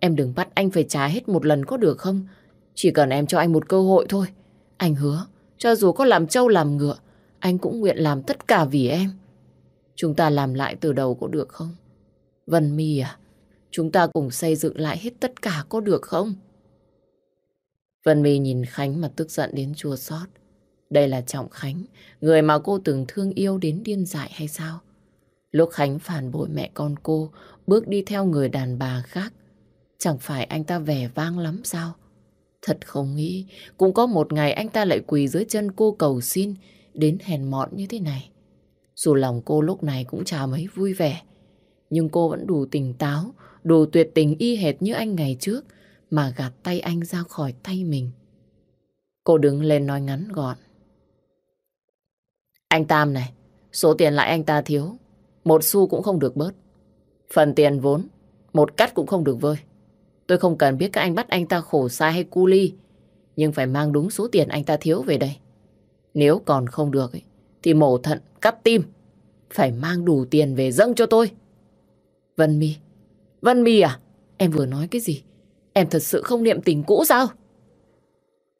Em đừng bắt anh phải trả hết một lần có được không? Chỉ cần em cho anh một cơ hội thôi. Anh hứa, cho dù có làm trâu làm ngựa, anh cũng nguyện làm tất cả vì em. Chúng ta làm lại từ đầu có được không? Vân My à, chúng ta cùng xây dựng lại hết tất cả có được không? Vân My nhìn Khánh mà tức giận đến chua xót. Đây là Trọng Khánh, người mà cô từng thương yêu đến điên dại hay sao? Lúc Khánh phản bội mẹ con cô, bước đi theo người đàn bà khác, chẳng phải anh ta vẻ vang lắm sao? Thật không nghĩ, cũng có một ngày anh ta lại quỳ dưới chân cô cầu xin, đến hèn mọn như thế này. Dù lòng cô lúc này cũng chả mấy vui vẻ, nhưng cô vẫn đủ tỉnh táo, đủ tuyệt tình y hệt như anh ngày trước, mà gạt tay anh ra khỏi tay mình. Cô đứng lên nói ngắn gọn. Anh Tam này, số tiền lại anh ta thiếu, một xu cũng không được bớt. Phần tiền vốn, một cắt cũng không được vơi. Tôi không cần biết các anh bắt anh ta khổ sai hay cu ly, nhưng phải mang đúng số tiền anh ta thiếu về đây. Nếu còn không được, thì mổ thận, cắt tim, phải mang đủ tiền về dâng cho tôi. Vân Mi, Vân Mi à, em vừa nói cái gì? Em thật sự không niệm tình cũ sao?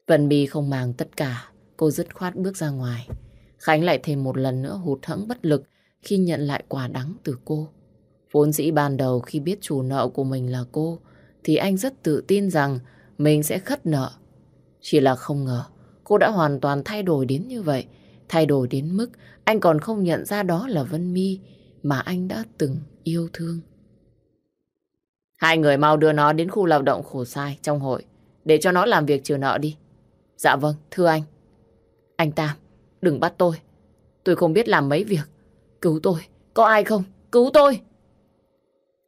Vân Mi không màng tất cả, cô dứt khoát bước ra ngoài. Khánh lại thêm một lần nữa hụt hẫng bất lực khi nhận lại quả đắng từ cô. Vốn dĩ ban đầu khi biết chủ nợ của mình là cô, thì anh rất tự tin rằng mình sẽ khất nợ. Chỉ là không ngờ, cô đã hoàn toàn thay đổi đến như vậy. Thay đổi đến mức anh còn không nhận ra đó là Vân Mi mà anh đã từng yêu thương. Hai người mau đưa nó đến khu lao động khổ sai trong hội để cho nó làm việc trừ nợ đi. Dạ vâng, thưa anh. Anh Tam, đừng bắt tôi. Tôi không biết làm mấy việc. Cứu tôi, có ai không? Cứu tôi!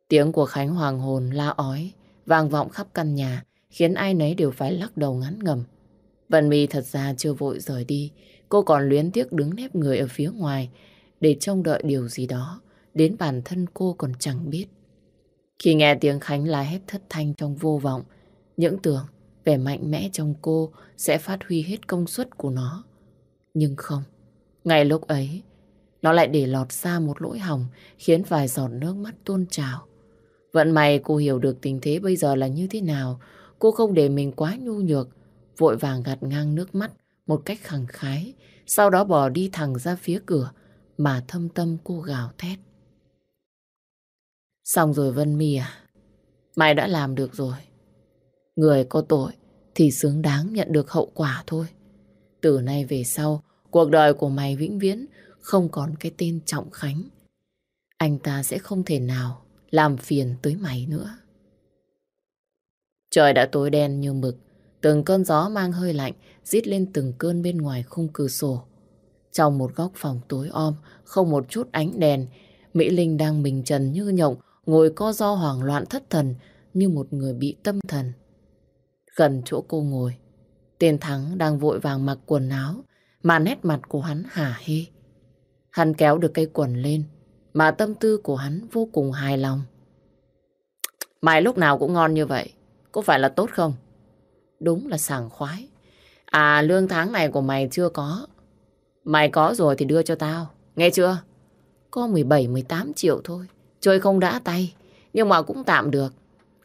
Tiếng của Khánh hoàng hồn la ói, vang vọng khắp căn nhà, khiến ai nấy đều phải lắc đầu ngắn ngầm. Vân My thật ra chưa vội rời đi, cô còn luyến tiếc đứng nép người ở phía ngoài để trông đợi điều gì đó, đến bản thân cô còn chẳng biết. Khi nghe tiếng Khánh la hét thất thanh trong vô vọng, những tưởng vẻ mạnh mẽ trong cô sẽ phát huy hết công suất của nó. Nhưng không, ngay lúc ấy, Nó lại để lọt ra một lỗi hỏng khiến vài giọt nước mắt tuôn trào. Vận may cô hiểu được tình thế bây giờ là như thế nào. Cô không để mình quá nhu nhược, vội vàng gạt ngang nước mắt một cách khẳng khái, sau đó bỏ đi thẳng ra phía cửa mà thâm tâm cô gào thét. Xong rồi Vân My à, mày đã làm được rồi. Người có tội thì xứng đáng nhận được hậu quả thôi. Từ nay về sau, cuộc đời của mày vĩnh viễn không còn cái tên Trọng Khánh. Anh ta sẽ không thể nào làm phiền tới mày nữa. Trời đã tối đen như mực, từng cơn gió mang hơi lạnh rít lên từng cơn bên ngoài khung cửa sổ. Trong một góc phòng tối om, không một chút ánh đèn, Mỹ Linh đang bình trần như nhộng, ngồi co do hoảng loạn thất thần như một người bị tâm thần. Gần chỗ cô ngồi, tên Thắng đang vội vàng mặc quần áo, mà nét mặt của hắn hả hê. Hắn kéo được cây quần lên, mà tâm tư của hắn vô cùng hài lòng. Mày lúc nào cũng ngon như vậy, có phải là tốt không? Đúng là sảng khoái. À, lương tháng này của mày chưa có. Mày có rồi thì đưa cho tao, nghe chưa? Có 17-18 triệu thôi, chơi không đã tay, nhưng mà cũng tạm được.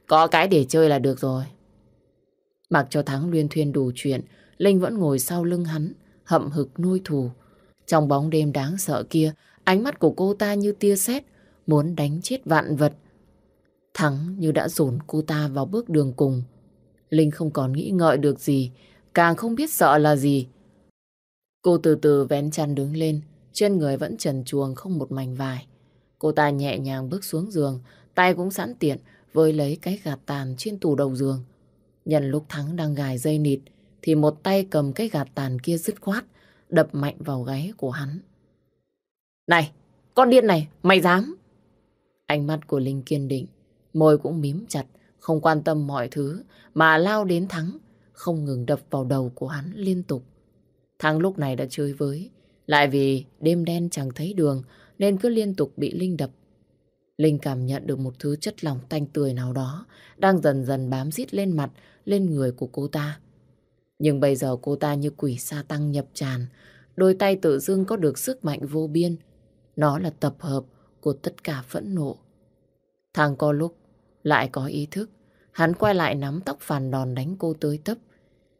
Có cái để chơi là được rồi. Mặc cho Thắng luyên thuyên đủ chuyện, Linh vẫn ngồi sau lưng hắn, hậm hực nuôi thù. Trong bóng đêm đáng sợ kia, ánh mắt của cô ta như tia sét, muốn đánh chết vạn vật. Thắng như đã dồn cô ta vào bước đường cùng. Linh không còn nghĩ ngợi được gì, càng không biết sợ là gì. Cô từ từ vén chăn đứng lên, trên người vẫn trần chuồng không một mảnh vải. Cô ta nhẹ nhàng bước xuống giường, tay cũng sẵn tiện với lấy cái gạt tàn trên tủ đầu giường. Nhân lúc Thắng đang gài dây nịt, thì một tay cầm cái gạt tàn kia dứt khoát, đập mạnh vào gáy của hắn. Này, con điên này, mày dám? Ánh mắt của Linh kiên định, môi cũng mím chặt, không quan tâm mọi thứ, mà lao đến Thắng, không ngừng đập vào đầu của hắn liên tục. Thắng lúc này đã chơi với, lại vì đêm đen chẳng thấy đường, nên cứ liên tục bị Linh đập. Linh cảm nhận được một thứ chất lỏng tanh tươi nào đó đang dần dần bám rít lên mặt, lên người của cô ta. Nhưng bây giờ cô ta như quỷ sa tăng nhập tràn, đôi tay tự dưng có được sức mạnh vô biên. Nó là tập hợp của tất cả phẫn nộ. Thằng có lúc lại có ý thức, hắn quay lại nắm tóc phàn đòn đánh cô tới tấp.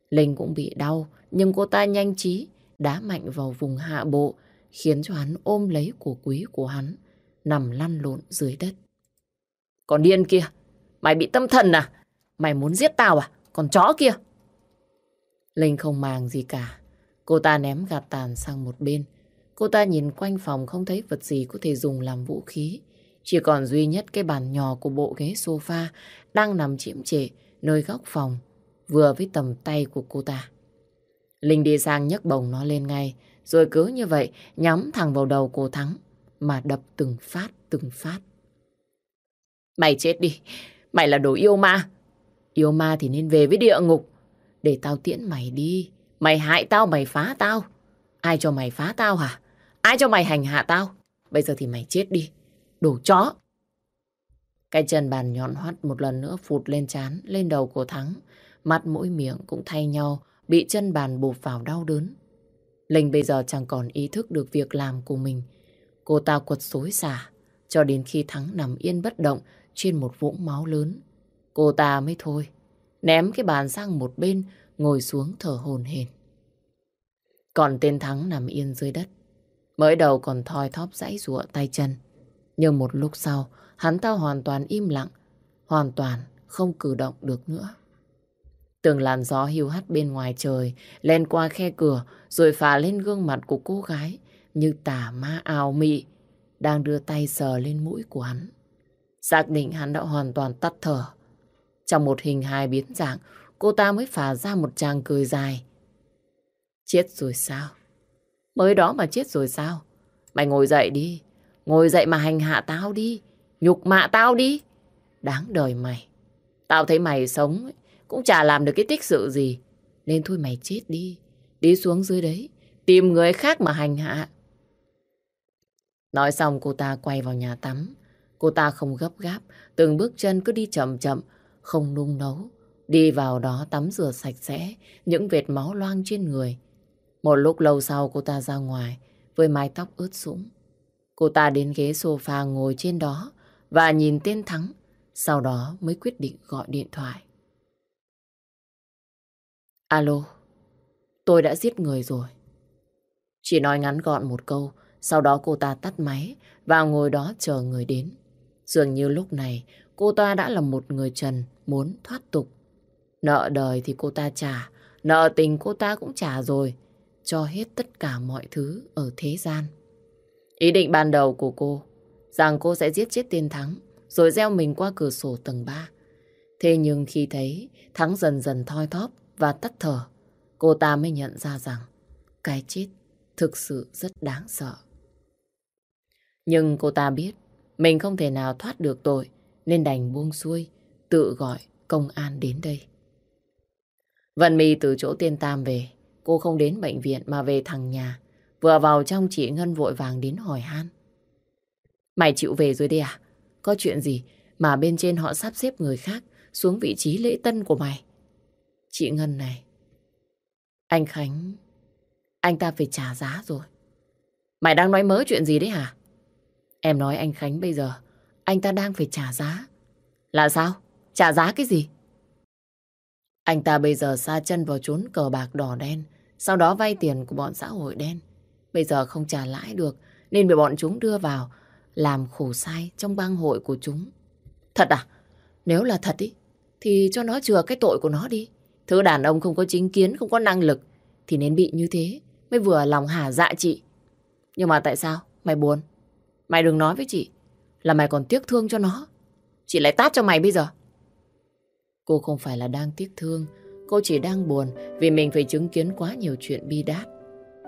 Linh cũng bị đau, nhưng cô ta nhanh trí, đá mạnh vào vùng hạ bộ, khiến cho hắn ôm lấy của quý của hắn, nằm lăn lộn dưới đất. Còn điên kia, mày bị tâm thần à? Mày muốn giết tao à? Còn chó kia. Linh không màng gì cả. Cô ta ném gạt tàn sang một bên. Cô ta nhìn quanh phòng không thấy vật gì có thể dùng làm vũ khí. Chỉ còn duy nhất cái bàn nhỏ của bộ ghế sofa đang nằm chiếm trệ nơi góc phòng, vừa với tầm tay của cô ta. Linh đi sang nhấc bồng nó lên ngay, rồi cứ như vậy nhắm thẳng vào đầu cô Thắng, mà đập từng phát, từng phát. Mày chết đi, mày là đồ yêu ma. Yêu ma thì nên về với địa ngục. Để tao tiễn mày đi. Mày hại tao, mày phá tao. Ai cho mày phá tao hả? Ai cho mày hành hạ tao? Bây giờ thì mày chết đi. Đồ chó. Cái chân bàn nhọn hoắt một lần nữa phụt lên chán, lên đầu của Thắng. mặt mũi miệng cũng thay nhau, bị chân bàn bụp vào đau đớn. Linh bây giờ chẳng còn ý thức được việc làm của mình. Cô ta quật xối xả, cho đến khi Thắng nằm yên bất động trên một vũng máu lớn. Cô ta mới thôi, ném cái bàn sang một bên, ngồi xuống thở hồn hển. Còn tên Thắng nằm yên dưới đất. Mới đầu còn thoi thóp dãy rụa tay chân. Nhưng một lúc sau, hắn ta hoàn toàn im lặng, hoàn toàn không cử động được nữa. Từng làn gió hiu hắt bên ngoài trời, len qua khe cửa, rồi phả lên gương mặt của cô gái, như tà ma ảo mị, đang đưa tay sờ lên mũi của hắn. Xác định hắn đã hoàn toàn tắt thở. Trong một hình hài biến dạng, cô ta mới phả ra một tràng cười dài. Chết rồi sao? Mới đó mà chết rồi sao? Mày ngồi dậy đi. Ngồi dậy mà hành hạ tao đi. Nhục mạ tao đi. Đáng đời mày. Tao thấy mày sống cũng chả làm được cái tích sự gì. Nên thôi mày chết đi. Đi xuống dưới đấy. Tìm người khác mà hành hạ. Nói xong cô ta quay vào nhà tắm. Cô ta không gấp gáp. Từng bước chân cứ đi chậm chậm. Không nung nấu. Đi vào đó tắm rửa sạch sẽ. Những vệt máu loang trên người. Một lúc lâu sau cô ta ra ngoài. Với mái tóc ướt sũng. Cô ta đến ghế sofa ngồi trên đó và nhìn tên Thắng, sau đó mới quyết định gọi điện thoại. Alo, tôi đã giết người rồi. Chỉ nói ngắn gọn một câu, sau đó cô ta tắt máy và ngồi đó chờ người đến. Dường như lúc này cô ta đã là một người trần muốn thoát tục. Nợ đời thì cô ta trả, nợ tình cô ta cũng trả rồi, cho hết tất cả mọi thứ ở thế gian. Ý định ban đầu của cô rằng cô sẽ giết chết tên Thắng rồi gieo mình qua cửa sổ tầng 3. Thế nhưng khi thấy Thắng dần dần thoi thóp và tắt thở, cô ta mới nhận ra rằng cái chết thực sự rất đáng sợ. Nhưng cô ta biết mình không thể nào thoát được tội nên đành buông xuôi, tự gọi công an đến đây. Vận mì từ chỗ tiên tam về, cô không đến bệnh viện mà về thằng nhà. Vừa vào trong chị Ngân vội vàng đến hỏi han. Mày chịu về rồi đi à? Có chuyện gì mà bên trên họ sắp xếp người khác xuống vị trí lễ tân của mày? Chị Ngân này, anh Khánh, anh ta phải trả giá rồi. Mày đang nói mớ chuyện gì đấy hả? Em nói anh Khánh bây giờ, anh ta đang phải trả giá. Là sao? Trả giá cái gì? Anh ta bây giờ xa chân vào trốn cờ bạc đỏ đen, sau đó vay tiền của bọn xã hội đen. Bây giờ không trả lãi được, nên bị bọn chúng đưa vào, làm khổ sai trong bang hội của chúng. Thật à? Nếu là thật ý, thì cho nó chừa cái tội của nó đi. Thứ đàn ông không có chính kiến, không có năng lực, thì nên bị như thế, mới vừa lòng hả dạ chị. Nhưng mà tại sao? Mày buồn. Mày đừng nói với chị là mày còn tiếc thương cho nó. Chị lại tát cho mày bây giờ. Cô không phải là đang tiếc thương, cô chỉ đang buồn vì mình phải chứng kiến quá nhiều chuyện bi đát.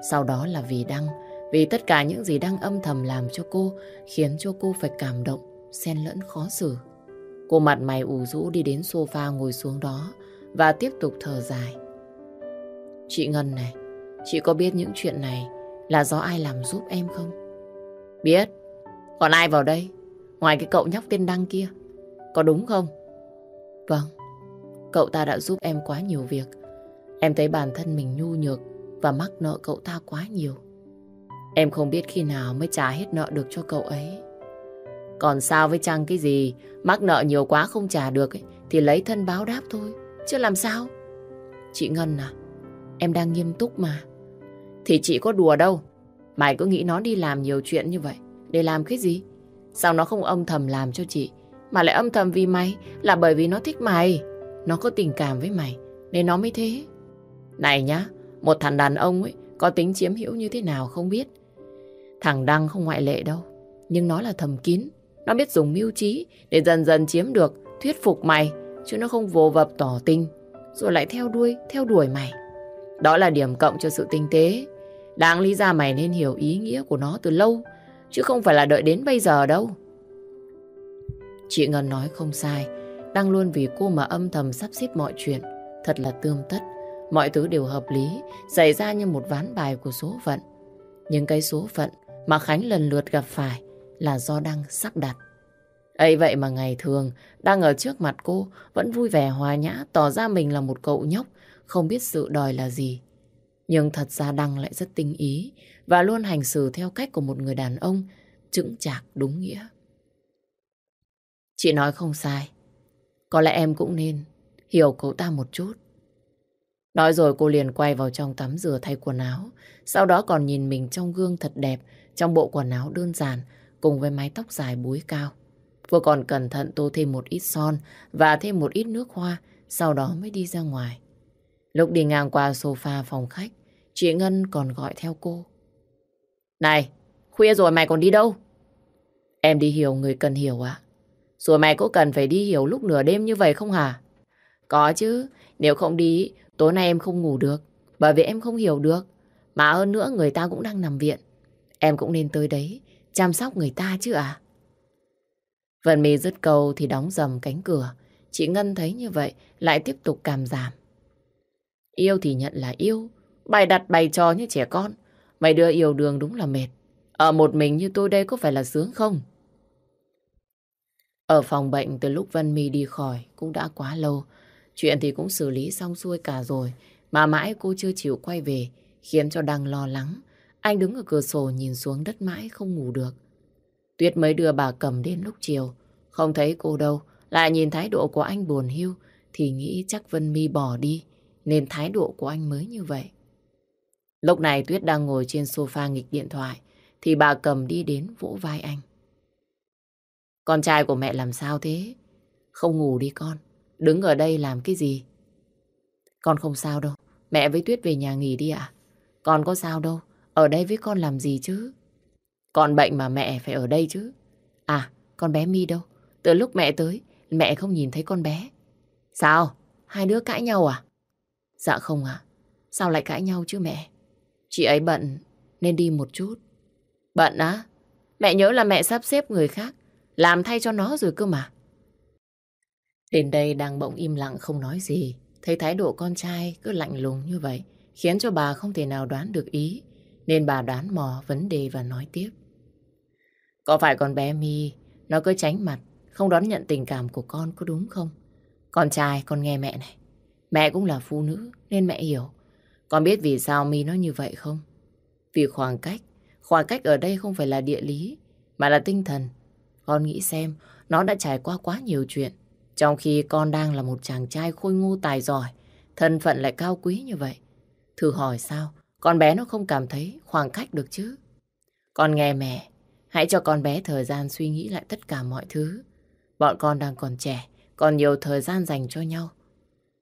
Sau đó là vì Đăng, vì tất cả những gì Đăng âm thầm làm cho cô khiến cho cô phải cảm động, xen lẫn khó xử. Cô mặt mày ủ rũ đi đến sofa ngồi xuống đó và tiếp tục thở dài. Chị Ngân này, chị có biết những chuyện này là do ai làm giúp em không? Biết. Còn ai vào đây? Ngoài cái cậu nhóc tên Đăng kia. Có đúng không? Vâng. Cậu ta đã giúp em quá nhiều việc. Em thấy bản thân mình nhu nhược và mắc nợ cậu ta quá nhiều. Em không biết khi nào mới trả hết nợ được cho cậu ấy. Còn sao với Trăng cái gì, mắc nợ nhiều quá không trả được ấy, thì lấy thân báo đáp thôi, chứ làm sao? Chị Ngân à, em đang nghiêm túc mà. Thì chị có đùa đâu, mày cứ nghĩ nó đi làm nhiều chuyện như vậy, để làm cái gì? Sao nó không âm thầm làm cho chị, mà lại âm thầm vì mày, là bởi vì nó thích mày. Nó có tình cảm với mày, nên nó mới thế. Này nhá, một thằng đàn ông ấy có tính chiếm hữu như thế nào không biết. Thằng Đăng không ngoại lệ đâu, nhưng nó là thầm kín. Nó biết dùng mưu trí để dần dần chiếm được, thuyết phục mày, chứ nó không vô vập tỏ tình, rồi lại theo đuôi, theo đuổi mày. Đó là điểm cộng cho sự tinh tế. Đáng lý ra mày nên hiểu ý nghĩa của nó từ lâu, chứ không phải là đợi đến bây giờ đâu. Chị Ngân nói không sai, đang luôn vì cô mà âm thầm sắp xếp mọi chuyện, thật là tươm tất. Mọi thứ đều hợp lý, xảy ra như một ván bài của số phận. Nhưng cái số phận mà Khánh lần lượt gặp phải là do Đăng sắp đặt. ấy vậy mà ngày thường, đang ở trước mặt cô, vẫn vui vẻ hòa nhã, tỏ ra mình là một cậu nhóc, không biết sự đòi là gì. Nhưng thật ra Đăng lại rất tinh ý và luôn hành xử theo cách của một người đàn ông, chững chạc đúng nghĩa. Chị nói không sai. Có lẽ em cũng nên hiểu cậu ta một chút. Nói rồi cô liền quay vào trong tắm rửa thay quần áo. Sau đó còn nhìn mình trong gương thật đẹp, trong bộ quần áo đơn giản, cùng với mái tóc dài búi cao. Vừa còn cẩn thận tô thêm một ít son và thêm một ít nước hoa, sau đó mới đi ra ngoài. Lúc đi ngang qua sofa phòng khách, chị Ngân còn gọi theo cô. Này, khuya rồi mày còn đi đâu? Em đi hiểu người cần hiểu ạ. Rồi mày cũng cần phải đi hiểu lúc nửa đêm như vậy không hả? Có chứ, nếu không đi, tối nay em không ngủ được, bởi vì em không hiểu được. Mà hơn nữa người ta cũng đang nằm viện. Em cũng nên tới đấy, chăm sóc người ta chứ à? Vân mi dứt câu thì đóng dầm cánh cửa. Chị Ngân thấy như vậy, lại tiếp tục cảm giảm. Yêu thì nhận là yêu, bày đặt bày trò như trẻ con. Mày đưa yêu đường đúng là mệt. Ở một mình như tôi đây có phải là sướng không? Ở phòng bệnh từ lúc Vân My đi khỏi cũng đã quá lâu. Chuyện thì cũng xử lý xong xuôi cả rồi. Mà mãi cô chưa chịu quay về, khiến cho Đăng lo lắng. Anh đứng ở cửa sổ nhìn xuống đất mãi không ngủ được. Tuyết mới đưa bà cầm đến lúc chiều. Không thấy cô đâu, lại nhìn thái độ của anh buồn hiu thì nghĩ chắc Vân Mi bỏ đi nên thái độ của anh mới như vậy. Lúc này Tuyết đang ngồi trên sofa nghịch điện thoại thì bà cầm đi đến vỗ vai anh. Con trai của mẹ làm sao thế? Không ngủ đi con. Đứng ở đây làm cái gì? Con không sao đâu. Mẹ với Tuyết về nhà nghỉ đi ạ. Con có sao đâu. Ở đây với con làm gì chứ? Con bệnh mà mẹ phải ở đây chứ. À, con bé Mi đâu? Từ lúc mẹ tới, mẹ không nhìn thấy con bé. Sao? Hai đứa cãi nhau à? Dạ không ạ. Sao lại cãi nhau chứ mẹ? Chị ấy bận nên đi một chút. Bận á? Mẹ nhớ là mẹ sắp xếp người khác làm thay cho nó rồi cơ mà. Đến đây đang bỗng im lặng không nói gì. Thấy thái độ con trai cứ lạnh lùng như vậy, khiến cho bà không thể nào đoán được ý. Nên bà đoán mò vấn đề và nói tiếp. Có phải con bé Mi, nó cứ tránh mặt, không đón nhận tình cảm của con có đúng không? Con trai, con nghe mẹ này. Mẹ cũng là phụ nữ, nên mẹ hiểu. Con biết vì sao Mi nó như vậy không? Vì khoảng cách. Khoảng cách ở đây không phải là địa lý, mà là tinh thần. Con nghĩ xem nó đã trải qua quá nhiều chuyện. Trong khi con đang là một chàng trai khôi ngu tài giỏi, thân phận lại cao quý như vậy. Thử hỏi sao, con bé nó không cảm thấy khoảng cách được chứ? Con nghe mẹ, hãy cho con bé thời gian suy nghĩ lại tất cả mọi thứ. Bọn con đang còn trẻ, còn nhiều thời gian dành cho nhau.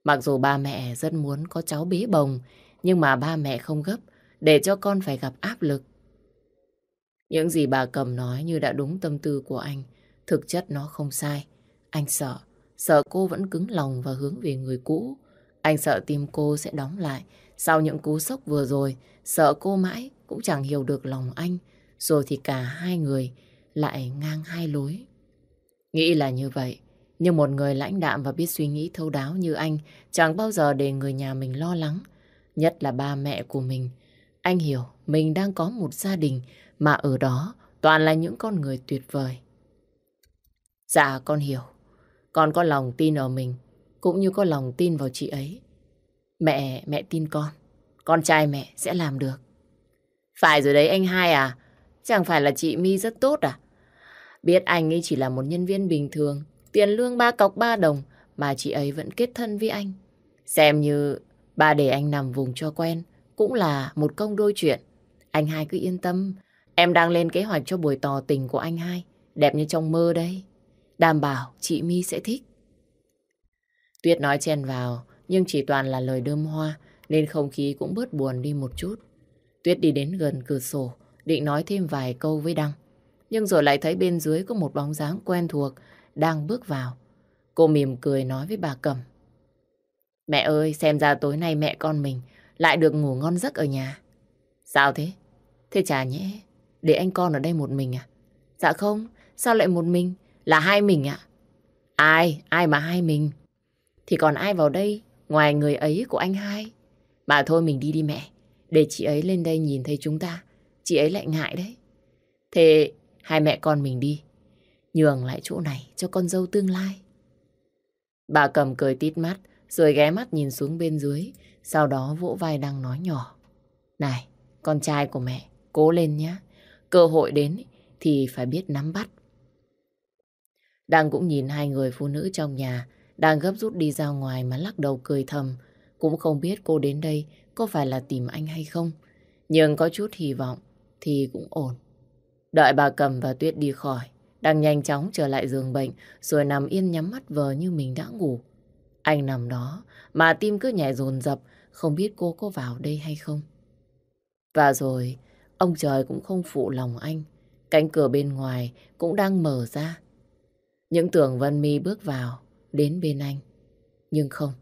Mặc dù ba mẹ rất muốn có cháu bế bồng, nhưng mà ba mẹ không gấp, để cho con phải gặp áp lực. Những gì bà cầm nói như đã đúng tâm tư của anh, thực chất nó không sai. Anh sợ, sợ cô vẫn cứng lòng và hướng về người cũ. Anh sợ tim cô sẽ đóng lại. Sau những cú sốc vừa rồi, sợ cô mãi cũng chẳng hiểu được lòng anh. Rồi thì cả hai người lại ngang hai lối. Nghĩ là như vậy, nhưng một người lãnh đạm và biết suy nghĩ thấu đáo như anh chẳng bao giờ để người nhà mình lo lắng. Nhất là ba mẹ của mình. Anh hiểu mình đang có một gia đình mà ở đó toàn là những con người tuyệt vời. Dạ con hiểu. Con có lòng tin ở mình, cũng như có lòng tin vào chị ấy. Mẹ, mẹ tin con. Con trai mẹ sẽ làm được. Phải rồi đấy anh hai à. Chẳng phải là chị My rất tốt à? Biết anh ấy chỉ là một nhân viên bình thường, tiền lương ba cọc ba đồng, mà chị ấy vẫn kết thân với anh. Xem như ba để anh nằm vùng cho quen, cũng là một công đôi chuyện. Anh hai cứ yên tâm, em đang lên kế hoạch cho buổi tỏ tình của anh hai, đẹp như trong mơ đây. Đảm bảo chị My sẽ thích. Tuyết nói chen vào, nhưng chỉ toàn là lời đơm hoa, nên không khí cũng bớt buồn đi một chút. Tuyết đi đến gần cửa sổ, định nói thêm vài câu với Đăng. Nhưng rồi lại thấy bên dưới có một bóng dáng quen thuộc đang bước vào. Cô mỉm cười nói với bà Cẩm. Mẹ ơi, xem ra tối nay mẹ con mình lại được ngủ ngon giấc ở nhà. Sao thế? Thế chả nhẽ, để anh con ở đây một mình à? Dạ không, sao lại một mình? Là hai mình ạ. Ai? Ai mà hai mình? Thì còn ai vào đây ngoài người ấy của anh hai? Mà thôi mình đi đi mẹ. Để chị ấy lên đây nhìn thấy chúng ta. Chị ấy lại ngại đấy. Thế hai mẹ con mình đi. Nhường lại chỗ này cho con dâu tương lai. Bà cầm cười tít mắt rồi ghé mắt nhìn xuống bên dưới. Sau đó vỗ vai đang nói nhỏ. Này, con trai của mẹ, cố lên nhé. Cơ hội đến thì phải biết nắm bắt. Đang cũng nhìn hai người phụ nữ trong nhà đang gấp rút đi ra ngoài mà lắc đầu cười thầm. Cũng không biết cô đến đây có phải là tìm anh hay không. Nhưng có chút hy vọng thì cũng ổn. Đợi bà cầm và Tuyết đi khỏi, đang nhanh chóng trở lại giường bệnh rồi nằm yên nhắm mắt vờ như mình đã ngủ. Anh nằm đó mà tim cứ nhảy dồn dập không biết cô có vào đây hay không. Và rồi ông trời cũng không phụ lòng anh. Cánh cửa bên ngoài cũng đang mở ra. Những tưởng Vân Mi bước vào, đến bên anh. Nhưng không.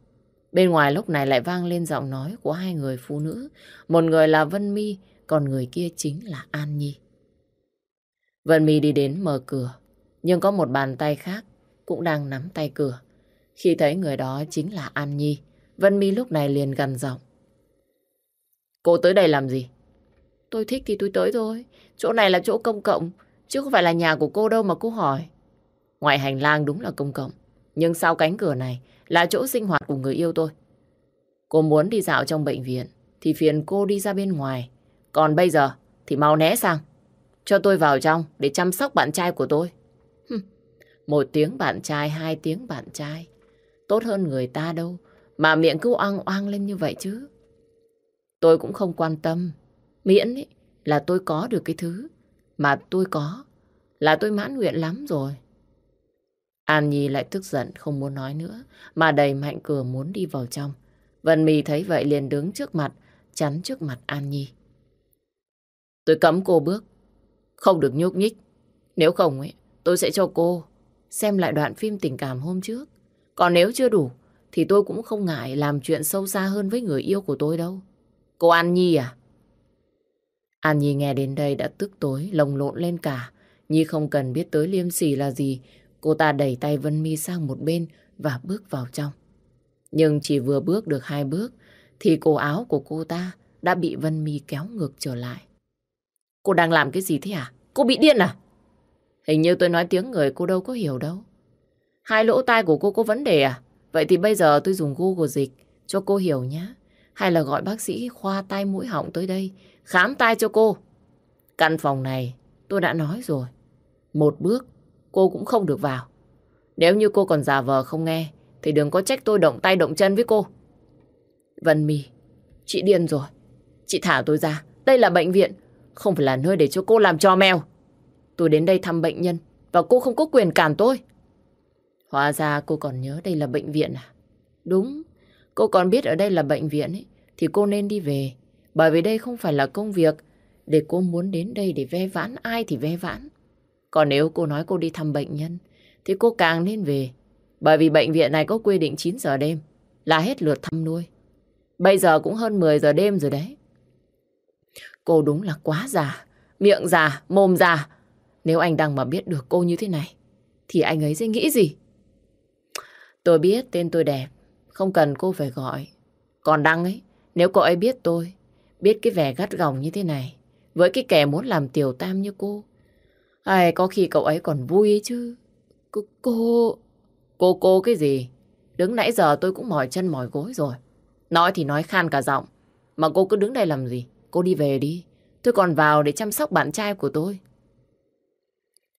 Bên ngoài lúc này lại vang lên giọng nói của hai người phụ nữ. Một người là Vân Mi, còn người kia chính là An Nhi. Vân Mi đi đến mở cửa, nhưng có một bàn tay khác cũng đang nắm tay cửa. Khi thấy người đó chính là An Nhi, Vân Mi lúc này liền gần giọng. Cô tới đây làm gì? Tôi thích thì tôi tới thôi. Chỗ này là chỗ công cộng, chứ không phải là nhà của cô đâu mà cô hỏi. Ngoài hành lang đúng là công cộng, nhưng sau cánh cửa này là chỗ sinh hoạt của người yêu tôi. Cô muốn đi dạo trong bệnh viện thì phiền cô đi ra bên ngoài. Còn bây giờ thì mau né sang. cho tôi vào trong để chăm sóc bạn trai của tôi. Một tiếng bạn trai, hai tiếng bạn trai. Tốt hơn người ta đâu. Mà miệng cứ oang oang lên như vậy chứ. Tôi cũng không quan tâm. Miễn ấy là tôi có được cái thứ mà tôi có. Là tôi mãn nguyện lắm rồi. An Nhi lại tức giận không muốn nói nữa. Mà đầy mạnh cửa muốn đi vào trong. Vân Mì thấy vậy liền đứng trước mặt. Chắn trước mặt An Nhi. Tôi cấm cô bước. Không được nhúc nhích. Nếu không ấy, tôi sẽ cho cô xem lại đoạn phim tình cảm hôm trước. Còn nếu chưa đủ, thì tôi cũng không ngại làm chuyện sâu xa hơn với người yêu của tôi đâu. Cô An Nhi à? An Nhi nghe đến đây đã tức tối, lồng lộn lên cả. Nhi không cần biết tới liêm sỉ là gì. Cô ta đẩy tay Vân Mi sang một bên và bước vào trong. Nhưng chỉ vừa bước được hai bước, thì cổ áo của cô ta đã bị Vân Mi kéo ngược trở lại. Cô đang làm cái gì thế à? Cô bị điên à? Hình như tôi nói tiếng người cô đâu có hiểu đâu. Hai lỗ tai của cô có vấn đề à? Vậy thì bây giờ tôi dùng Google dịch cho cô hiểu nhé. Hay là gọi bác sĩ khoa tai mũi họng tới đây khám tai cho cô. Căn phòng này tôi đã nói rồi. Một bước cô cũng không được vào. Nếu như cô còn giả vờ không nghe thì đừng có trách tôi động tay động chân với cô. Vân My, chị điên rồi. Chị thả tôi ra. Đây là bệnh viện, không phải là nơi để cho cô làm trò mèo. Tôi đến đây thăm bệnh nhân và cô không có quyền cản tôi. Hóa ra cô còn nhớ đây là bệnh viện à? Đúng, cô còn biết ở đây là bệnh viện ấy, thì cô nên đi về. Bởi vì đây không phải là công việc để cô muốn đến đây để ve vãn ai thì ve vãn. Còn nếu cô nói cô đi thăm bệnh nhân thì cô càng nên về. Bởi vì bệnh viện này có quy định 9 giờ đêm là hết lượt thăm nuôi. Bây giờ cũng hơn 10 giờ đêm rồi đấy. Cô đúng là quá già, miệng già, mồm già. Nếu anh Đăng mà biết được cô như thế này, thì anh ấy sẽ nghĩ gì? Tôi biết tên tôi đẹp, không cần cô phải gọi. Còn Đăng ấy, nếu cô ấy biết tôi, biết cái vẻ gắt gỏng như thế này, với cái kẻ muốn làm tiểu tam như cô, ai có khi cậu ấy còn vui ấy chứ. Cô, cô... Cô cô cái gì? Đứng nãy giờ tôi cũng mỏi chân mỏi gối rồi. Nói thì nói khan cả giọng. Mà cô cứ đứng đây làm gì? Cô đi về đi. Tôi còn vào để chăm sóc bạn trai của tôi.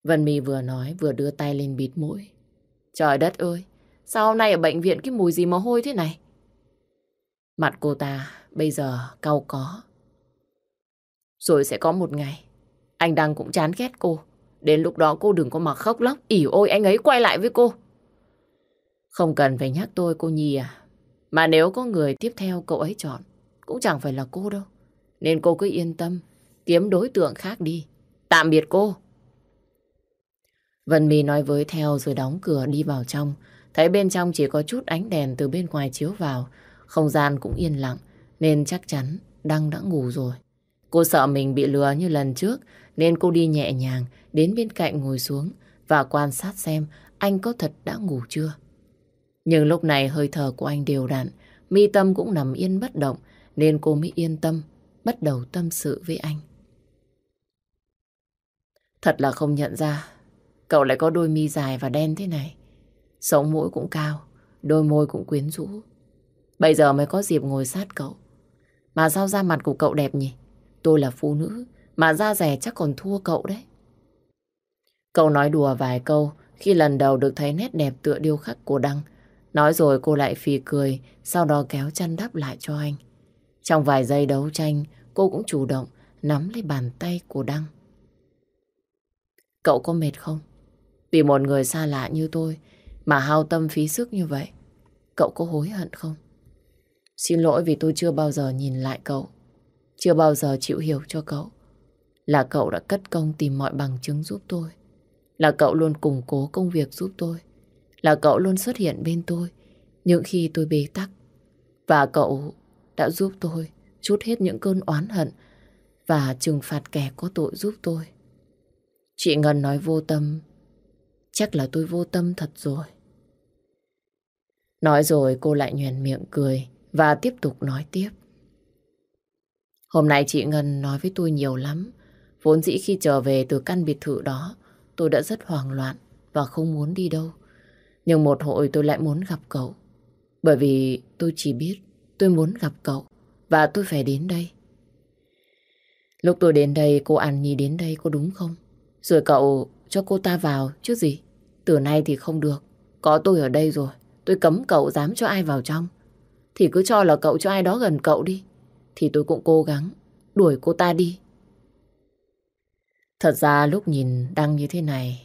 Vân My vừa nói vừa đưa tay lên bịt mũi. Trời đất ơi, sao hôm nay ở bệnh viện cái mùi gì mà hôi thế này? Mặt cô ta bây giờ cau có. Rồi sẽ có một ngày, anh Đăng cũng chán ghét cô. Đến lúc đó cô đừng có mà khóc lóc, ỉ ôi anh ấy quay lại với cô. Không cần phải nhắc tôi cô Nhi à. Mà nếu có người tiếp theo cậu ấy chọn, cũng chẳng phải là cô đâu. Nên cô cứ yên tâm, kiếm đối tượng khác đi. Tạm biệt cô. Vân My nói với theo rồi đóng cửa đi vào trong. Thấy bên trong chỉ có chút ánh đèn từ bên ngoài chiếu vào. Không gian cũng yên lặng, nên chắc chắn Đăng đã ngủ rồi. Cô sợ mình bị lừa như lần trước, nên cô đi nhẹ nhàng đến bên cạnh ngồi xuống và quan sát xem anh có thật đã ngủ chưa. Nhưng lúc này hơi thở của anh đều đặn, mi tâm cũng nằm yên bất động, nên cô mới yên tâm, bắt đầu tâm sự với anh. Thật là không nhận ra, cậu lại có đôi mi dài và đen thế này. Sống mũi cũng cao, đôi môi cũng quyến rũ. Bây giờ mới có dịp ngồi sát cậu. Mà sao da mặt của cậu đẹp nhỉ? Tôi là phụ nữ, mà da rẻ chắc còn thua cậu đấy. Cậu nói đùa vài câu khi lần đầu được thấy nét đẹp tựa điêu khắc của Đăng. Nói rồi cô lại phì cười, sau đó kéo chăn đắp lại cho anh. Trong vài giây đấu tranh, cô cũng chủ động nắm lấy bàn tay của Đăng. Cậu có mệt không? Vì một người xa lạ như tôi mà hao tâm phí sức như vậy, cậu có hối hận không? Xin lỗi vì tôi chưa bao giờ nhìn lại cậu, chưa bao giờ chịu hiểu cho cậu. Là cậu đã cất công tìm mọi bằng chứng giúp tôi. Là cậu luôn củng cố công việc giúp tôi. Là cậu luôn xuất hiện bên tôi những khi tôi bế tắc. Và cậu đã giúp tôi chút hết những cơn oán hận và trừng phạt kẻ có tội giúp tôi. Chị Ngân nói vô tâm, chắc là tôi vô tâm thật rồi. Nói rồi cô lại nhoèn miệng cười và tiếp tục nói tiếp. Hôm nay chị Ngân nói với tôi nhiều lắm. Vốn dĩ khi trở về từ căn biệt thự đó, tôi đã rất hoang loạn và không muốn đi đâu. Nhưng một hội tôi lại muốn gặp cậu. Bởi vì tôi chỉ biết tôi muốn gặp cậu và tôi phải đến đây. Lúc tôi đến đây cô An Nhi đến đây có đúng không? Rồi cậu cho cô ta vào chứ gì? Từ nay thì không được. Có tôi ở đây rồi. Tôi cấm cậu dám cho ai vào trong. Thì cứ cho là cậu cho ai đó gần cậu đi. Thì tôi cũng cố gắng đuổi cô ta đi. Thật ra lúc nhìn Đăng như thế này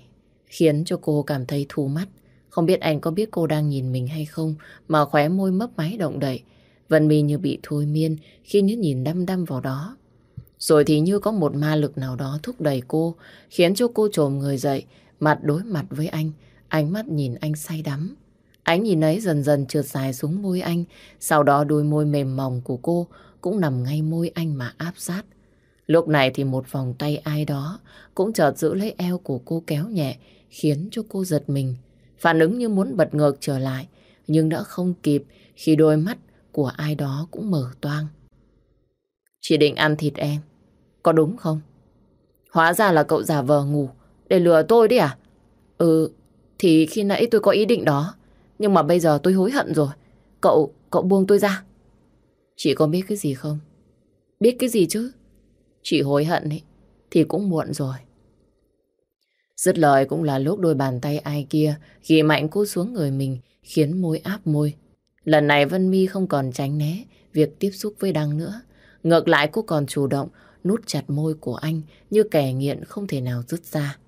khiến cho cô cảm thấy thú mắt. Không biết anh có biết cô đang nhìn mình hay không mà khóe môi mấp máy động đậy. Vân mi như bị thôi miên khi nhớ nhìn đăm đăm vào đó. Rồi thì như có một ma lực nào đó thúc đẩy cô, khiến cho cô trồm người dậy, mặt đối mặt với anh, ánh mắt nhìn anh say đắm. Ánh nhìn ấy dần dần trượt dài xuống môi anh, sau đó đôi môi mềm mỏng của cô cũng nằm ngay môi anh mà áp sát. Lúc này thì một vòng tay ai đó cũng chợt giữ lấy eo của cô kéo nhẹ, khiến cho cô giật mình. Phản ứng như muốn bật ngược trở lại, nhưng đã không kịp khi đôi mắt của ai đó cũng mở toang. Chị định ăn thịt em, có đúng không? Hóa ra là cậu giả vờ ngủ để lừa tôi đấy à? Ừ, thì khi nãy tôi có ý định đó, nhưng mà bây giờ tôi hối hận rồi. Cậu, cậu buông tôi ra. Chị có biết cái gì không? Biết cái gì chứ? Chị hối hận ấy, thì cũng muộn rồi. Dứt lời cũng là lúc đôi bàn tay ai kia ghi mạnh cô xuống người mình khiến môi áp môi. Lần này Vân Mi không còn tránh né việc tiếp xúc với Đăng nữa. Ngược lại cô còn chủ động nút chặt môi của anh như kẻ nghiện không thể nào dứt ra.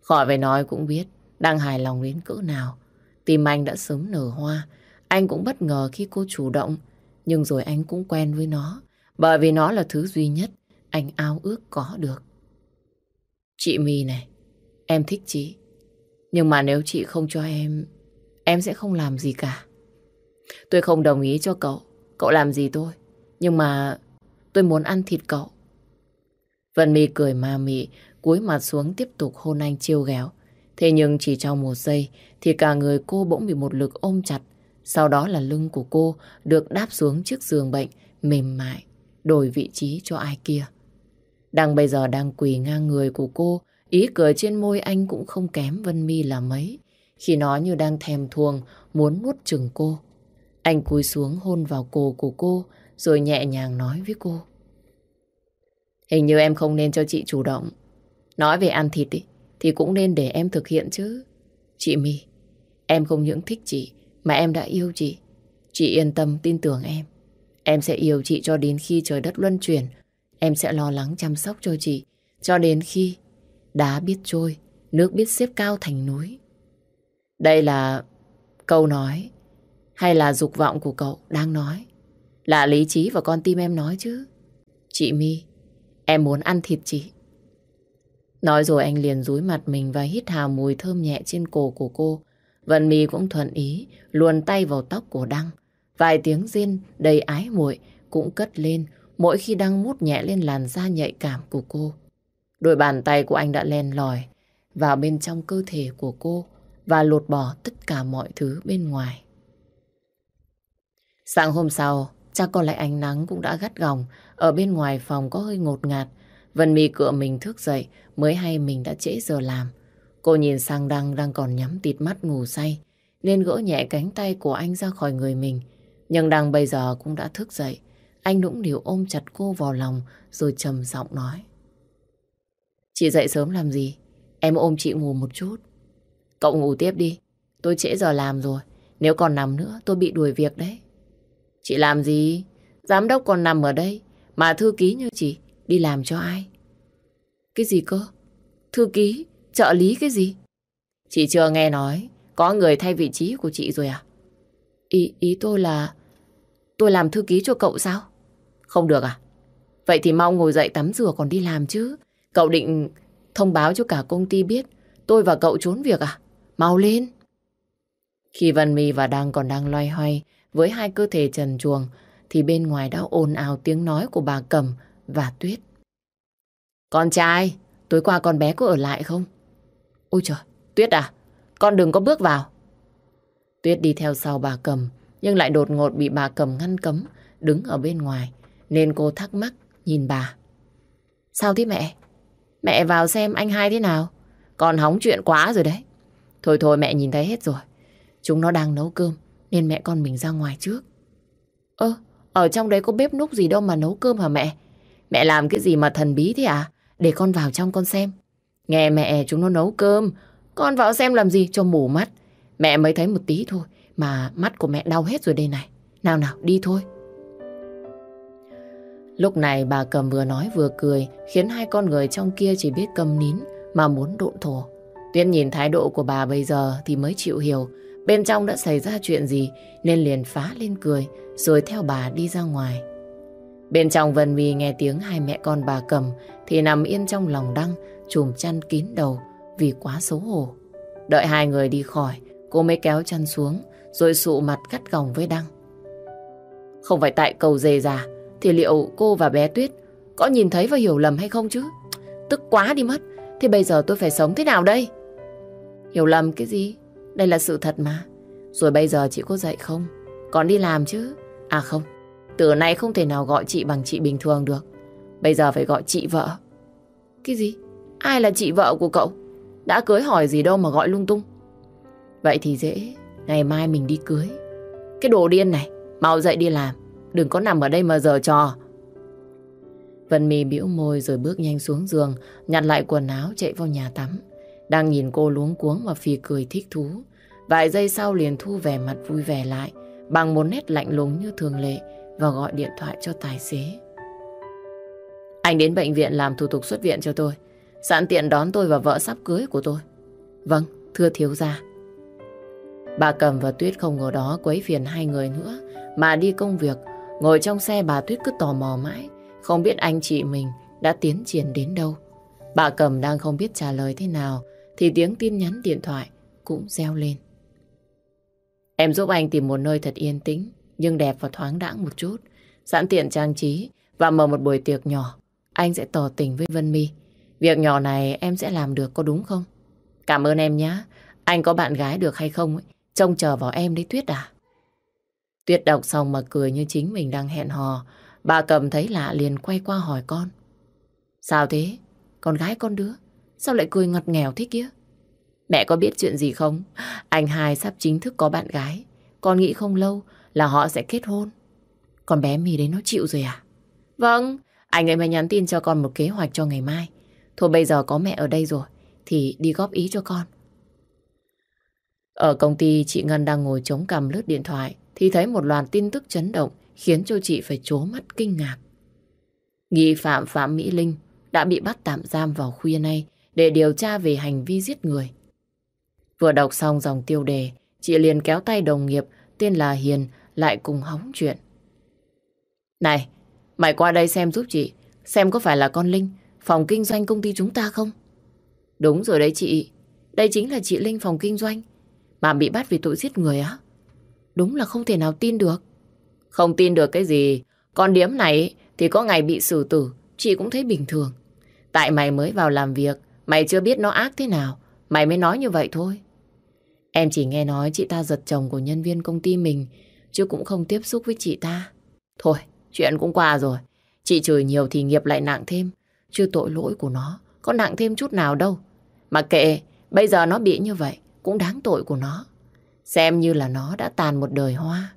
Khỏi phải nói cũng biết Đăng hài lòng đến cỡ nào. Tim anh đã sớm nở hoa. Anh cũng bất ngờ khi cô chủ động. Nhưng rồi anh cũng quen với nó. Bởi vì nó là thứ duy nhất anh ao ước có được. Chị My này, em thích chị. Nhưng mà nếu chị không cho em, em sẽ không làm gì cả. Tôi không đồng ý cho cậu. Cậu làm gì tôi. Nhưng mà tôi muốn ăn thịt cậu. Vân My cười ma mị, cúi mặt xuống tiếp tục hôn anh chiêu ghẹo. Thế nhưng chỉ trong một giây thì cả người cô bỗng bị một lực ôm chặt. Sau đó là lưng của cô được đáp xuống chiếc giường bệnh mềm mại, đổi vị trí cho ai kia. Đang bây giờ đang quỳ ngang người của cô, ý cười trên môi anh cũng không kém Vân Mi là mấy. Khi nó như đang thèm thuồng, muốn nuốt chừng cô. Anh cúi xuống hôn vào cổ của cô, rồi nhẹ nhàng nói với cô. Hình như em không nên cho chị chủ động. Nói về ăn thịt ý, thì cũng nên để em thực hiện chứ. Chị My, em không những thích chị, mà em đã yêu chị. Chị yên tâm tin tưởng em. Em sẽ yêu chị cho đến khi trời đất luân chuyển. Em sẽ lo lắng chăm sóc cho chị. Cho đến khi đá biết trôi, nước biết xếp cao thành núi. Đây là câu nói hay là dục vọng của cậu đang nói? Là lý trí và con tim em nói chứ. Chị My, em muốn ăn thịt chị. Nói rồi anh liền rúi mặt mình và hít hào mùi thơm nhẹ trên cổ của cô. Vân My cũng thuận ý, luồn tay vào tóc của Đăng. Vài tiếng riêng đầy ái muội cũng cất lên mỗi khi Đăng mút nhẹ lên làn da nhạy cảm của cô. Đôi bàn tay của anh đã len lỏi vào bên trong cơ thể của cô và lột bỏ tất cả mọi thứ bên ngoài. Sáng hôm sau, chắc có lẽ ánh nắng cũng đã gắt gỏng, ở bên ngoài phòng có hơi ngột ngạt. Vân Mi cựa mình thức dậy mới hay mình đã trễ giờ làm. Cô nhìn sang Đăng đang còn nhắm tịt mắt ngủ say, nên gỡ nhẹ cánh tay của anh ra khỏi người mình. Nhưng Đăng bây giờ cũng đã thức dậy. Anh nũng nỉu ôm chặt cô vào lòng rồi trầm giọng nói. Chị dậy sớm làm gì? Em ôm chị ngủ một chút. Cậu ngủ tiếp đi. Tôi trễ giờ làm rồi. Nếu còn nằm nữa tôi bị đuổi việc đấy. Chị làm gì? Giám đốc còn nằm ở đây. Mà thư ký như chị đi làm cho ai? Cái gì cơ? Thư ký? Trợ lý cái gì? Chị chưa nghe nói có người thay vị trí của chị rồi à? Ý, ý tôi là tôi làm thư ký cho cậu sao? Không được à? Vậy thì mau ngồi dậy tắm rửa còn đi làm chứ. Cậu định thông báo cho cả công ty biết tôi và cậu trốn việc à? Mau lên. Khi Vân My và Đăng còn đang loay hoay với hai cơ thể trần chuồng thì bên ngoài đã ồn ào tiếng nói của bà Cẩm và Tuyết. Con trai, tối qua con bé có ở lại không? Ôi trời, Tuyết à, con đừng có bước vào. Tuyết đi theo sau bà cầm, nhưng lại đột ngột bị bà cầm ngăn cấm đứng ở bên ngoài nên cô thắc mắc nhìn bà. Sao thế mẹ? Mẹ vào xem anh hai thế nào? Con hóng chuyện quá rồi đấy. Thôi thôi mẹ nhìn thấy hết rồi. Chúng nó đang nấu cơm nên mẹ con mình ra ngoài trước. Ơ, ở trong đấy có bếp núc gì đâu mà nấu cơm hả mẹ? Mẹ làm cái gì mà thần bí thế à? Để con vào trong con xem. Nghe mẹ chúng nó nấu cơm. Con vào xem làm gì cho mù mắt. Mẹ mới thấy một tí thôi. Mà mắt của mẹ đau hết rồi đây này. Nào nào, đi thôi. Lúc này bà cầm vừa nói vừa cười khiến hai con người trong kia chỉ biết cầm nín mà muốn độn thổ. Tuyết nhìn thái độ của bà bây giờ thì mới chịu hiểu bên trong đã xảy ra chuyện gì nên liền phá lên cười rồi theo bà đi ra ngoài. Bên trong Vân Vy nghe tiếng hai mẹ con bà cầm thì nằm yên trong lòng đăng chùm chăn kín đầu vì quá xấu hổ. Đợi hai người đi khỏi cô mới kéo chăn xuống rồi sụ mặt cắt gồng với đăng. Không phải tại cầu dề già thì liệu cô và bé Tuyết có nhìn thấy và hiểu lầm hay không chứ? Tức quá đi mất. Thì bây giờ tôi phải sống thế nào đây? Hiểu lầm cái gì? Đây là sự thật mà. Rồi bây giờ chị có dậy không? Còn đi làm chứ? À không, từ nay không thể nào gọi chị bằng chị bình thường được. Bây giờ phải gọi chị vợ. Cái gì? Ai là chị vợ của cậu? Đã cưới hỏi gì đâu mà gọi lung tung. Vậy thì dễ, ngày mai mình đi cưới. Cái đồ điên này, mau dậy đi làm. Đừng có nằm ở đây mà giờ trò. Vân Mi bĩu môi rồi bước nhanh xuống giường, nhặt lại quần áo chạy vào nhà tắm. Đang nhìn cô luống cuống và phì cười thích thú. Vài giây sau liền thu vẻ mặt vui vẻ lại, bằng một nét lạnh lùng như thường lệ và gọi điện thoại cho tài xế. Anh đến bệnh viện làm thủ tục xuất viện cho tôi. Sẵn tiện đón tôi và vợ sắp cưới của tôi. Vâng, thưa thiếu gia. Bà Cầm và Tuyết không ngờ đó quấy phiền hai người nữa, mà đi công việc, ngồi trong xe bà Tuyết cứ tò mò mãi, không biết anh chị mình đã tiến triển đến đâu. Bà Cầm đang không biết trả lời thế nào, thì tiếng tin nhắn điện thoại cũng reo lên. Em giúp anh tìm một nơi thật yên tĩnh, nhưng đẹp và thoáng đãng một chút, sẵn tiện trang trí và mở một buổi tiệc nhỏ. Anh sẽ tỏ tình với Vân My. Việc nhỏ này em sẽ làm được có đúng không? Cảm ơn em nhé. Anh có bạn gái được hay không? Trông chờ vào em đấy Tuyết à? Tuyết đọc xong mà cười như chính mình đang hẹn hò. Bà cầm thấy lạ liền quay qua hỏi con. Sao thế? Con gái con đứa? Sao lại cười ngọt nghèo thế kia? Mẹ có biết chuyện gì không? Anh hai sắp chính thức có bạn gái. Con nghĩ không lâu là họ sẽ kết hôn. Con bé mì đấy nó chịu rồi à? Vâng, anh ấy mới nhắn tin cho con một kế hoạch cho ngày mai. Thôi bây giờ có mẹ ở đây rồi, thì đi góp ý cho con. Ở công ty, chị Ngân đang ngồi chống cằm lướt điện thoại, thì thấy một loạt tin tức chấn động khiến cho chị phải trố mắt kinh ngạc. Nghi phạm Phạm Mỹ Linh đã bị bắt tạm giam vào khuya nay để điều tra về hành vi giết người. Vừa đọc xong dòng tiêu đề, chị liền kéo tay đồng nghiệp tên là Hiền lại cùng hóng chuyện. Này, mày qua đây xem giúp chị, xem có phải là con Linh, phòng kinh doanh công ty chúng ta không? Đúng rồi đấy chị, đây chính là chị Linh phòng kinh doanh, mà bị bắt vì tội giết người á. Đúng là không thể nào tin được. Không tin được cái gì, con điếm này thì có ngày bị xử tử, chị cũng thấy bình thường. Tại mày mới vào làm việc, mày chưa biết nó ác thế nào, mày mới nói như vậy thôi. Em chỉ nghe nói chị ta giật chồng của nhân viên công ty mình, chứ cũng không tiếp xúc với chị ta. Thôi, chuyện cũng qua rồi. Chị chửi nhiều thì nghiệp lại nặng thêm, chứ tội lỗi của nó có nặng thêm chút nào đâu. Mà kệ, bây giờ nó bị như vậy, cũng đáng tội của nó. Xem như là nó đã tàn một đời hoa.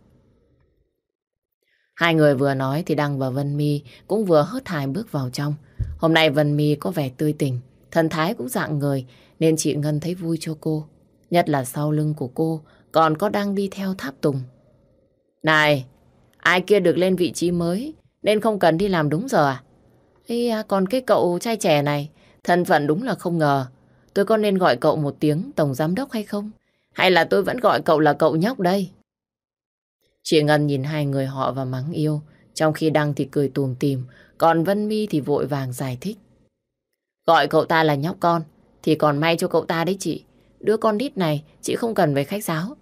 Hai người vừa nói thì Đăng và Vân Mi cũng vừa hớt hải bước vào trong. Hôm nay Vân Mi có vẻ tươi tỉnh, thần thái cũng dạng người nên chị Ngân thấy vui cho cô. Nhất là sau lưng của cô còn có đang đi theo tháp tùng. Này, ai kia được lên vị trí mới nên không cần đi làm đúng giờ à? Ý, à, còn cái cậu trai trẻ này, thân phận đúng là không ngờ. Tôi có nên gọi cậu một tiếng tổng giám đốc hay không? Hay là tôi vẫn gọi cậu là cậu nhóc đây? Chị Ngân nhìn hai người họ và mắng yêu, trong khi Đăng thì cười tùm tìm, còn Vân Mi thì vội vàng giải thích. Gọi cậu ta là nhóc con, thì còn may cho cậu ta đấy chị. Đứa con đít này chị không cần về khách giáo.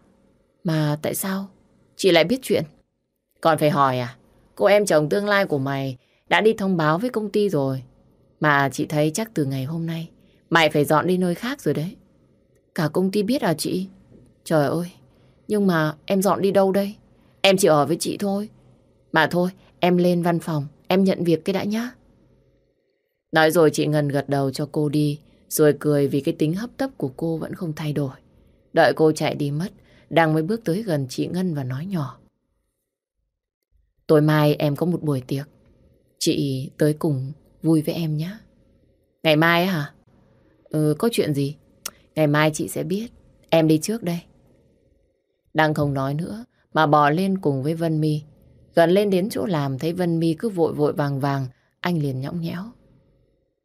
Mà tại sao chị lại biết chuyện? Còn phải hỏi à? Cô em chồng tương lai của mày đã đi thông báo với công ty rồi. Mà chị thấy chắc từ ngày hôm nay mày phải dọn đi nơi khác rồi đấy. Cả công ty biết à chị? Trời ơi, nhưng mà em dọn đi đâu đây? Em chỉ ở với chị thôi. Mà thôi, em lên văn phòng, em nhận việc cái đã nhá. Nói rồi chị Ngân gật đầu cho cô đi, rồi cười vì cái tính hấp tấp của cô vẫn không thay đổi. Đợi cô chạy đi mất, đang mới bước tới gần chị Ngân và nói nhỏ. Tối mai em có một buổi tiệc. Chị tới cùng vui với em nhé. Ngày mai hả? Ừ, có chuyện gì? Ngày mai chị sẽ biết. Em đi trước đây. Đang không nói nữa, mà bò lên cùng với Vân Mi. Gần lên đến chỗ làm thấy Vân Mi cứ vội vội vàng vàng, anh liền nhõng nhẽo.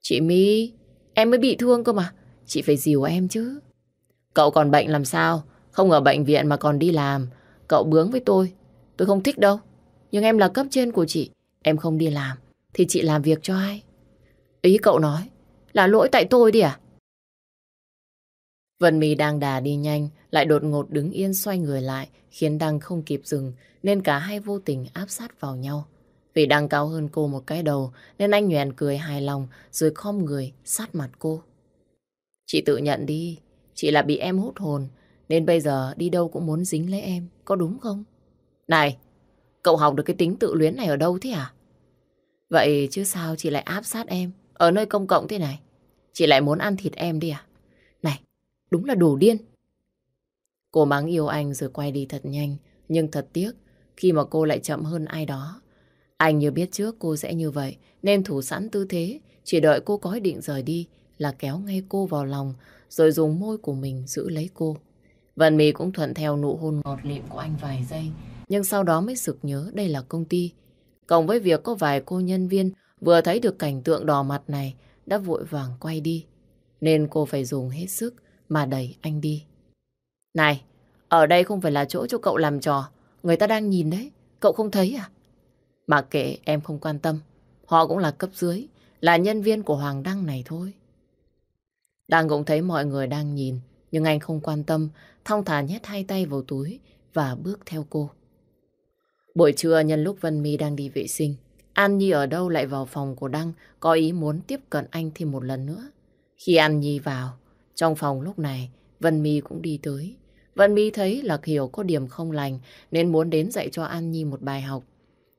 Chị Mi, em mới bị thương cơ mà, chị phải dìu em chứ. Cậu còn bệnh làm sao? Không ở bệnh viện mà còn đi làm. Cậu bướng với tôi, tôi không thích đâu. Nhưng em là cấp trên của chị, em không đi làm, thì chị làm việc cho ai? Ý cậu nói, là lỗi tại tôi đi à? Vân My đang đà đi nhanh, lại đột ngột đứng yên xoay người lại, khiến Đăng không kịp dừng, nên cả hai vô tình áp sát vào nhau. Vì Đăng cao hơn cô một cái đầu, nên anh nhoèn cười hài lòng, rồi khom người, sát mặt cô. Chị tự nhận đi, chị là bị em hút hồn, nên bây giờ đi đâu cũng muốn dính lấy em, có đúng không? Này, cậu học được cái tính tự luyến này ở đâu thế à? Vậy chứ sao chị lại áp sát em, ở nơi công cộng thế này? Chị lại muốn ăn thịt em đi à? Này, Đúng là đồ điên. Cô mắng yêu anh rồi quay đi thật nhanh. Nhưng thật tiếc khi mà cô lại chậm hơn ai đó. Anh như biết trước cô sẽ như vậy nên thủ sẵn tư thế. Chỉ đợi cô có ý định rời đi là kéo ngay cô vào lòng rồi dùng môi của mình giữ lấy cô. Vân Mì cũng thuận theo nụ hôn ngọt lịm của anh vài giây. Nhưng sau đó mới sực nhớ đây là công ty. Cộng với việc có vài cô nhân viên vừa thấy được cảnh tượng đỏ mặt này đã vội vàng quay đi. Nên cô phải dùng hết sức mà đẩy anh đi. Này, ở đây không phải là chỗ cho cậu làm trò. Người ta đang nhìn đấy, cậu không thấy à? Mà kệ em không quan tâm. Họ cũng là cấp dưới, là nhân viên của Hoàng Đăng này thôi. Đăng cũng thấy mọi người đang nhìn, nhưng anh không quan tâm, thong thả nhét hai tay vào túi và bước theo cô. Buổi trưa nhân lúc Vân My đang đi vệ sinh, An Nhi ở đâu lại vào phòng của Đăng có ý muốn tiếp cận anh thêm một lần nữa. Khi An Nhi vào, trong phòng lúc này, Vân My cũng đi tới. Vân My thấy Lạc Hiểu có điểm không lành nên muốn đến dạy cho An Nhi một bài học.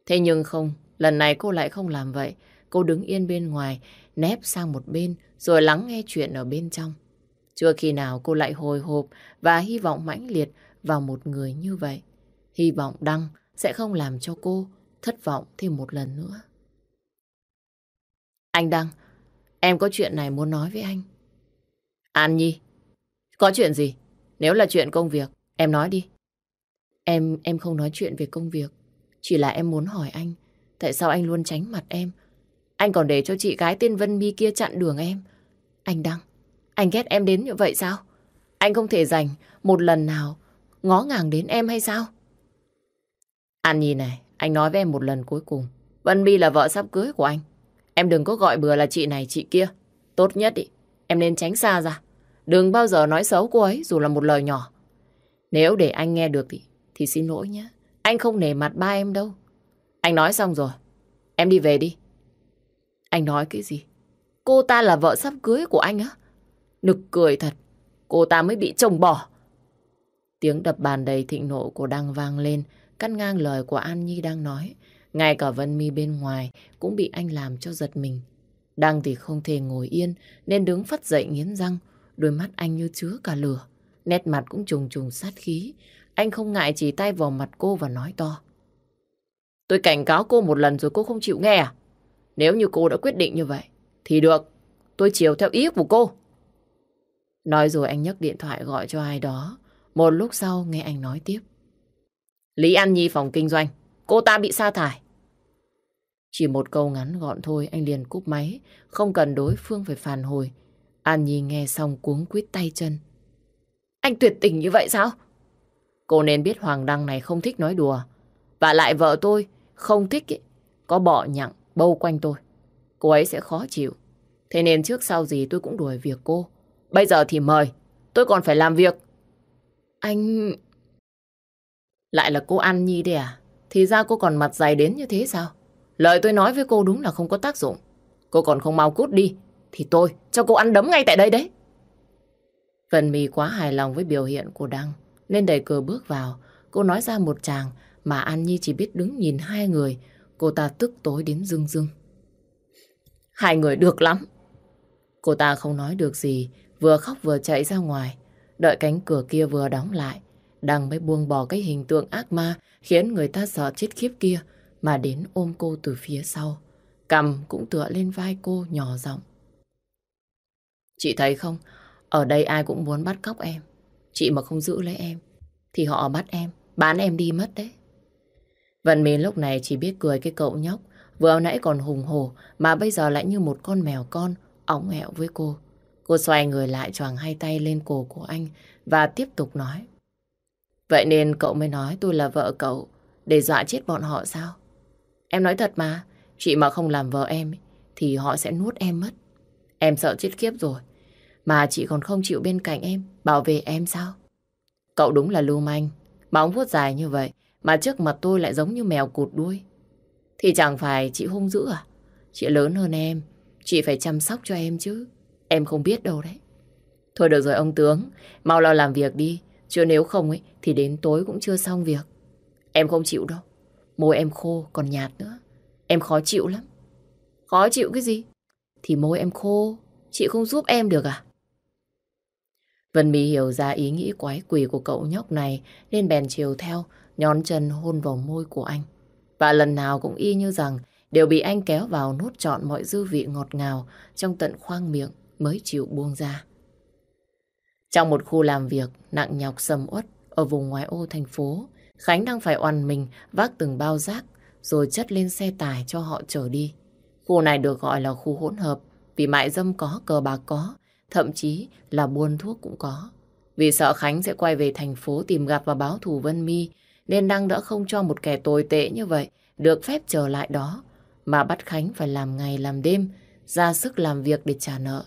Thế nhưng không, lần này cô lại không làm vậy. Cô đứng yên bên ngoài, nép sang một bên rồi lắng nghe chuyện ở bên trong. Chưa khi nào cô lại hồi hộp và hy vọng mãnh liệt vào một người như vậy. Hy vọng Đăng sẽ không làm cho cô thất vọng thêm một lần nữa. Anh Đăng, em có chuyện này muốn nói với anh. An Nhi, có chuyện gì? Nếu là chuyện công việc, em nói đi. Em, em không nói chuyện về công việc. Chỉ là em muốn hỏi anh, tại sao anh luôn tránh mặt em? Anh còn để cho chị gái tên Vân Mi kia chặn đường em. Anh Đăng, anh ghét em đến như vậy sao? Anh không thể dành một lần nào ngó ngàng đến em hay sao? An Nhi này, anh nói với em một lần cuối cùng. Vân Mi là vợ sắp cưới của anh. Em đừng có gọi bừa là chị này chị kia. Tốt nhất ý, Em nên tránh xa ra. Đừng bao giờ nói xấu cô ấy dù là một lời nhỏ. Nếu để anh nghe được thì, thì xin lỗi nhé. Anh không nể mặt ba em đâu. Anh nói xong rồi. Em đi về đi. Anh nói cái gì? Cô ta là vợ sắp cưới của anh á? Nực cười thật. Cô ta mới bị chồng bỏ. Tiếng đập bàn đầy thịnh nộ của Đăng vang lên, cắt ngang lời của An Nhi đang nói. Ngay cả Vân Mi bên ngoài cũng bị anh làm cho giật mình. Đăng thì không thể ngồi yên nên đứng phát dậy nghiến răng. Đôi mắt anh như chứa cả lửa. Nét mặt cũng trùng trùng sát khí. Anh không ngại chỉ tay vào mặt cô và nói to. Tôi cảnh cáo cô một lần rồi cô không chịu nghe à? Nếu như cô đã quyết định như vậy, thì được. Tôi chiều theo ý của cô. Nói rồi anh nhấc điện thoại gọi cho ai đó. Một lúc sau nghe anh nói tiếp. Lý An Nhi phòng kinh doanh. Cô ta bị sa thải. Chỉ một câu ngắn gọn thôi anh liền cúp máy, không cần đối phương phải phản hồi. An Nhi nghe xong cuống quýt tay chân. Anh tuyệt tình như vậy sao? Cô nên biết Hoàng Đăng này không thích nói đùa. Và lại vợ tôi không thích ý, có bọ nhặng bâu quanh tôi. Cô ấy sẽ khó chịu. Thế nên trước sau gì tôi cũng đuổi việc cô. Bây giờ thì mời, tôi còn phải làm việc. Anh... Lại là cô An Nhi đấy à? Thì ra cô còn mặt dày đến như thế sao? Lời tôi nói với cô đúng là không có tác dụng. Cô còn không mau cút đi, thì tôi cho cô ăn đấm ngay tại đây đấy. Vân mì quá hài lòng với biểu hiện của Đăng, nên đẩy cửa bước vào. Cô nói ra một chàng mà An Nhi chỉ biết đứng nhìn hai người. Cô ta tức tối đến rưng rưng. Hai người được lắm. Cô ta không nói được gì, vừa khóc vừa chạy ra ngoài. Đợi cánh cửa kia vừa đóng lại, đang mới buông bỏ cái hình tượng ác ma khiến người ta sợ chết khiếp kia mà đến ôm cô từ phía sau. Cầm cũng tựa lên vai cô nhỏ giọng. Chị thấy không, ở đây ai cũng muốn bắt cóc em. Chị mà không giữ lấy em, thì họ bắt em, bán em đi mất đấy. Vận Mến lúc này chỉ biết cười cái cậu nhóc, vừa nãy còn hùng hổ, mà bây giờ lại như một con mèo con, óng ẹo với cô. Cô xoay người lại choàng hai tay lên cổ của anh và tiếp tục nói. Vậy nên cậu mới nói tôi là vợ cậu để dọa chết bọn họ sao? Em nói thật mà, chị mà không làm vợ em thì họ sẽ nuốt em mất. Em sợ chết kiếp rồi. Mà chị còn không chịu bên cạnh em, bảo vệ em sao? Cậu đúng là lưu manh, móng vuốt dài như vậy mà trước mặt tôi lại giống như mèo cụt đuôi. Thì chẳng phải chị hung dữ à? Chị lớn hơn em, chị phải chăm sóc cho em chứ. Em không biết đâu đấy. Thôi được rồi ông tướng, mau lo làm việc đi. Chứ nếu không ấy, thì đến tối cũng chưa xong việc. Em không chịu đâu. Môi em khô, còn nhạt nữa. Em khó chịu lắm. Khó chịu cái gì? Thì môi em khô, chị không giúp em được à? Vân Mỹ hiểu ra ý nghĩ quái quỷ của cậu nhóc này nên bèn chiều theo, nhón chân hôn vào môi của anh. Và lần nào cũng y như rằng đều bị anh kéo vào nốt trọn mọi dư vị ngọt ngào trong tận khoang miệng mới chịu buông ra. Trong một khu làm việc nặng nhọc sầm uất ở vùng ngoại ô thành phố, Khánh đang phải oằn mình vác từng bao rác rồi chất lên xe tải cho họ chở đi. Khu này được gọi là khu hỗn hợp vì mại dâm có, cờ bạc có, thậm chí là buôn thuốc cũng có. Vì sợ Khánh sẽ quay về thành phố tìm gặp và báo thù Vân Mi nên Đăng đã không cho một kẻ tồi tệ như vậy được phép trở lại đó mà bắt Khánh phải làm ngày làm đêm ra sức làm việc để trả nợ.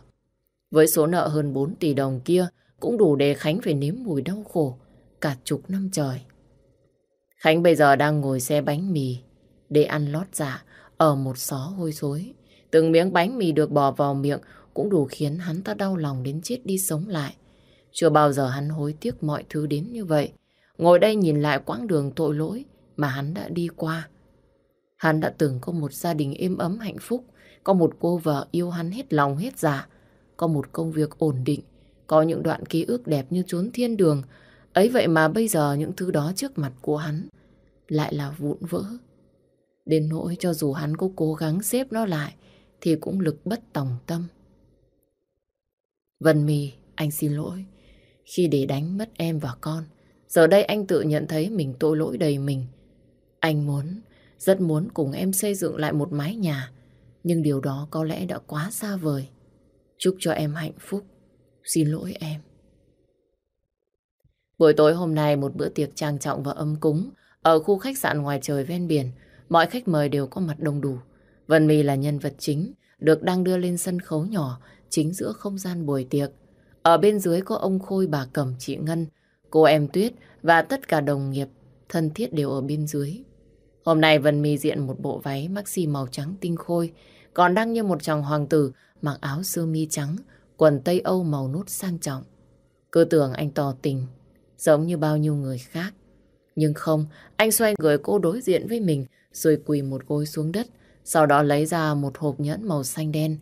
Với số nợ hơn 4 tỷ đồng kia cũng đủ để Khánh phải nếm mùi đau khổ cả chục năm trời. Khánh bây giờ đang ngồi xe bánh mì để ăn lót dạ ở một xó hôi xối. Từng miếng bánh mì được bỏ vào miệng cũng đủ khiến hắn ta đau lòng đến chết đi sống lại. Chưa bao giờ hắn hối tiếc mọi thứ đến như vậy. Ngồi đây nhìn lại quãng đường tội lỗi mà hắn đã đi qua. Hắn đã từng có một gia đình êm ấm hạnh phúc, có một cô vợ yêu hắn hết lòng hết dạ, có một công việc ổn định, có những đoạn ký ức đẹp như chốn thiên đường. Ấy vậy mà bây giờ những thứ đó trước mặt của hắn lại là vụn vỡ. Đến nỗi cho dù hắn có cố gắng xếp nó lại thì cũng lực bất tòng tâm. Vân Mì, anh xin lỗi khi để đánh mất em và con. Giờ đây anh tự nhận thấy mình tội lỗi đầy mình. Anh muốn, rất muốn cùng em xây dựng lại một mái nhà. Nhưng điều đó có lẽ đã quá xa vời. Chúc cho em hạnh phúc. Xin lỗi em. Buổi tối hôm nay một bữa tiệc trang trọng và âm cúng ở khu khách sạn ngoài trời ven biển. Mọi khách mời đều có mặt đông đủ. Vân My là nhân vật chính, được đang đưa lên sân khấu nhỏ chính giữa không gian buổi tiệc. Ở bên dưới có ông Khôi, bà Cẩm, chị Ngân, cô em Tuyết và tất cả đồng nghiệp thân thiết đều ở bên dưới. Hôm nay Vân My diện một bộ váy maxi màu trắng tinh khôi, còn đang như một chàng hoàng tử mặc áo sơ mi trắng, quần tây Âu màu nút sang trọng. Cứ tưởng anh tỏ tình, giống như bao nhiêu người khác. Nhưng không, anh xoay người cô đối diện với mình rồi quỳ một gối xuống đất, sau đó lấy ra một hộp nhẫn màu xanh đen.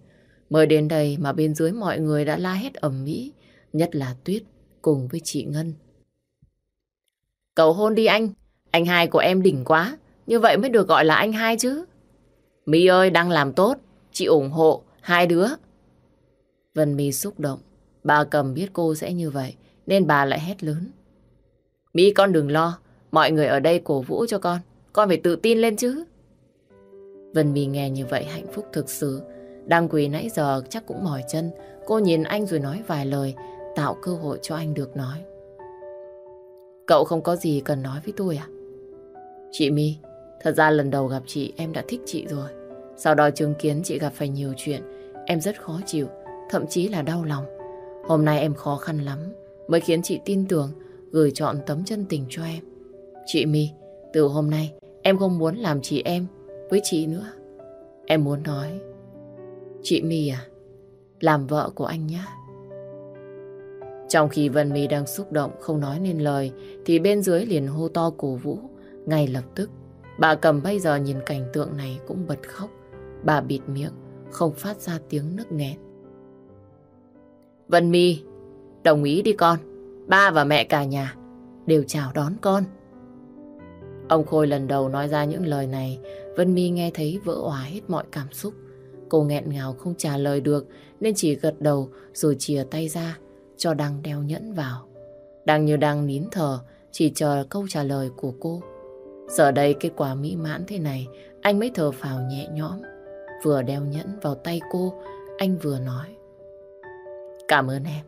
Mới đến đây mà bên dưới mọi người đã la hét ầm mỹ, nhất là Tuyết cùng với chị Ngân. Cầu hôn đi anh, anh hai của em đỉnh quá, như vậy mới được gọi là anh hai chứ. Mỹ ơi, đang làm tốt, chị ủng hộ hai đứa. Vân My xúc động, bà cầm biết cô sẽ như vậy, nên bà lại hét lớn. My con đừng lo, mọi người ở đây cổ vũ cho con, con phải tự tin lên chứ. Vân My nghe như vậy hạnh phúc thực sự, đang quỳ nãy giờ chắc cũng mỏi chân, cô nhìn anh rồi nói vài lời, tạo cơ hội cho anh được nói. Cậu không có gì cần nói với tôi à? Chị My, thật ra lần đầu gặp chị em đã thích chị rồi. Sau đó chứng kiến chị gặp phải nhiều chuyện, em rất khó chịu, thậm chí là đau lòng. Hôm nay em khó khăn lắm, mới khiến chị tin tưởng gửi chọn tấm chân tình cho em. Chị My, từ hôm nay em không muốn làm chị em với chị nữa. Em muốn nói, chị My à, làm vợ của anh nhé. Trong khi Vân My đang xúc động không nói nên lời thì bên dưới liền hô to cổ vũ. Ngay lập tức, bà cầm bây giờ nhìn cảnh tượng này cũng bật khóc. Bà bịt miệng, không phát ra tiếng nức nghẹn. Vân My, đồng ý đi con. Ba và mẹ cả nhà đều chào đón con. Ông Khôi lần đầu nói ra những lời này Vân Mi nghe thấy vỡ òa hết mọi cảm xúc. Cô nghẹn ngào không trả lời được nên chỉ gật đầu rồi chìa tay ra cho Đăng đeo nhẫn vào. Đăng như đang nín thở chỉ chờ câu trả lời của cô. Giờ đây kết quả mỹ mãn thế này anh mới thở phào nhẹ nhõm. Vừa đeo nhẫn vào tay cô anh vừa nói Cảm ơn em.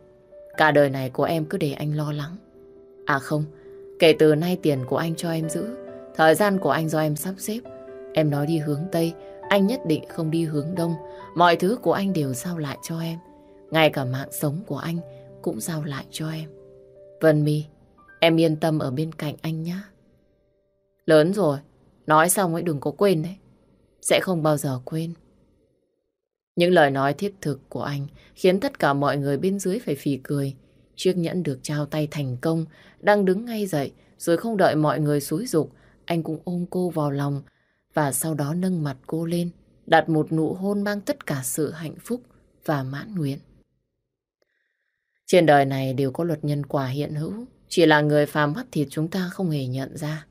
Cả đời này của em cứ để anh lo lắng. À không, Kể từ nay tiền của anh cho em giữ, Thời gian của anh do em sắp xếp. Em nói đi hướng Tây, Anh nhất định không đi hướng Đông. Mọi thứ của anh đều giao lại cho em. Ngay cả mạng sống của anh Cũng giao lại cho em. Vân Mi Em yên tâm ở bên cạnh anh nhé Lớn rồi, Nói xong ấy đừng có quên đấy. Sẽ không bao giờ quên những lời nói thiết thực của anh khiến tất cả mọi người bên dưới phải phì cười. Chiếc nhẫn được trao tay thành công, đang đứng ngay dậy, rồi không đợi mọi người xúi dục, anh cũng ôm cô vào lòng và sau đó nâng mặt cô lên, đặt một nụ hôn mang tất cả sự hạnh phúc và mãn nguyện. Trên đời này đều có luật nhân quả hiện hữu, chỉ là người phàm mắt thịt chúng ta không hề nhận ra.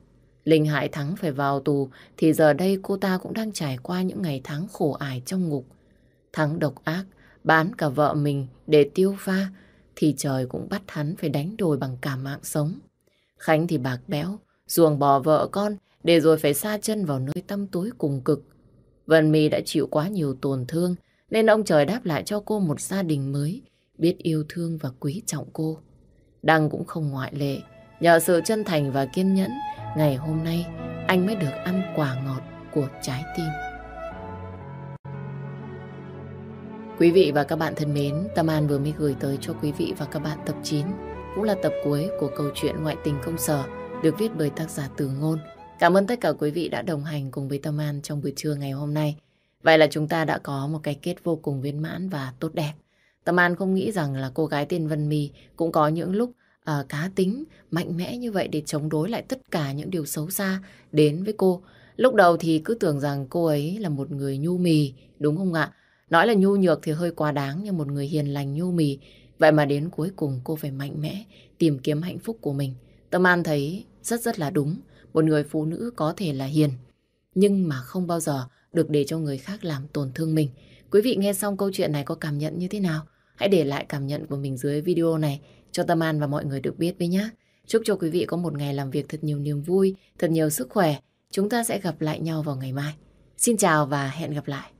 Linh Hải Thắng phải vào tù thì giờ đây cô ta cũng đang trải qua những ngày tháng khổ ải trong ngục. Thắng độc ác, bán cả vợ mình để tiêu pha, thì trời cũng bắt hắn phải đánh đổi bằng cả mạng sống. Khánh thì bạc béo, ruồng bỏ vợ con, để rồi phải xa chân vào nơi tâm tối cùng cực. Vân My đã chịu quá nhiều tổn thương, nên ông trời đáp lại cho cô một gia đình mới, biết yêu thương và quý trọng cô. Đăng cũng không ngoại lệ, nhờ sự chân thành và kiên nhẫn, ngày hôm nay anh mới được ăn quả ngọt của trái tim. Quý vị và các bạn thân mến, Tâm An vừa mới gửi tới cho quý vị và các bạn tập 9, cũng là tập cuối của câu chuyện Ngoại tình công sở, được viết bởi tác giả Từ Ngôn. Cảm ơn tất cả quý vị đã đồng hành cùng với Tâm An trong buổi trưa ngày hôm nay. Vậy là chúng ta đã có một cái kết vô cùng viên mãn và tốt đẹp. Tâm An không nghĩ rằng là cô gái tên Vân My cũng có những lúc uh, cá tính, mạnh mẽ như vậy để chống đối lại tất cả những điều xấu xa đến với cô. Lúc đầu thì cứ tưởng rằng cô ấy là một người nhu mì, đúng không ạ? Nói là nhu nhược thì hơi quá đáng nhưng một người hiền lành nhu mì. Vậy mà đến cuối cùng cô phải mạnh mẽ tìm kiếm hạnh phúc của mình. Tâm An thấy rất rất là đúng. Một người phụ nữ có thể là hiền nhưng mà không bao giờ được để cho người khác làm tổn thương mình. Quý vị nghe xong câu chuyện này có cảm nhận như thế nào? Hãy để lại cảm nhận của mình dưới video này cho Tâm An và mọi người được biết với nhé. Chúc cho quý vị có một ngày làm việc thật nhiều niềm vui, thật nhiều sức khỏe. Chúng ta sẽ gặp lại nhau vào ngày mai. Xin chào và hẹn gặp lại.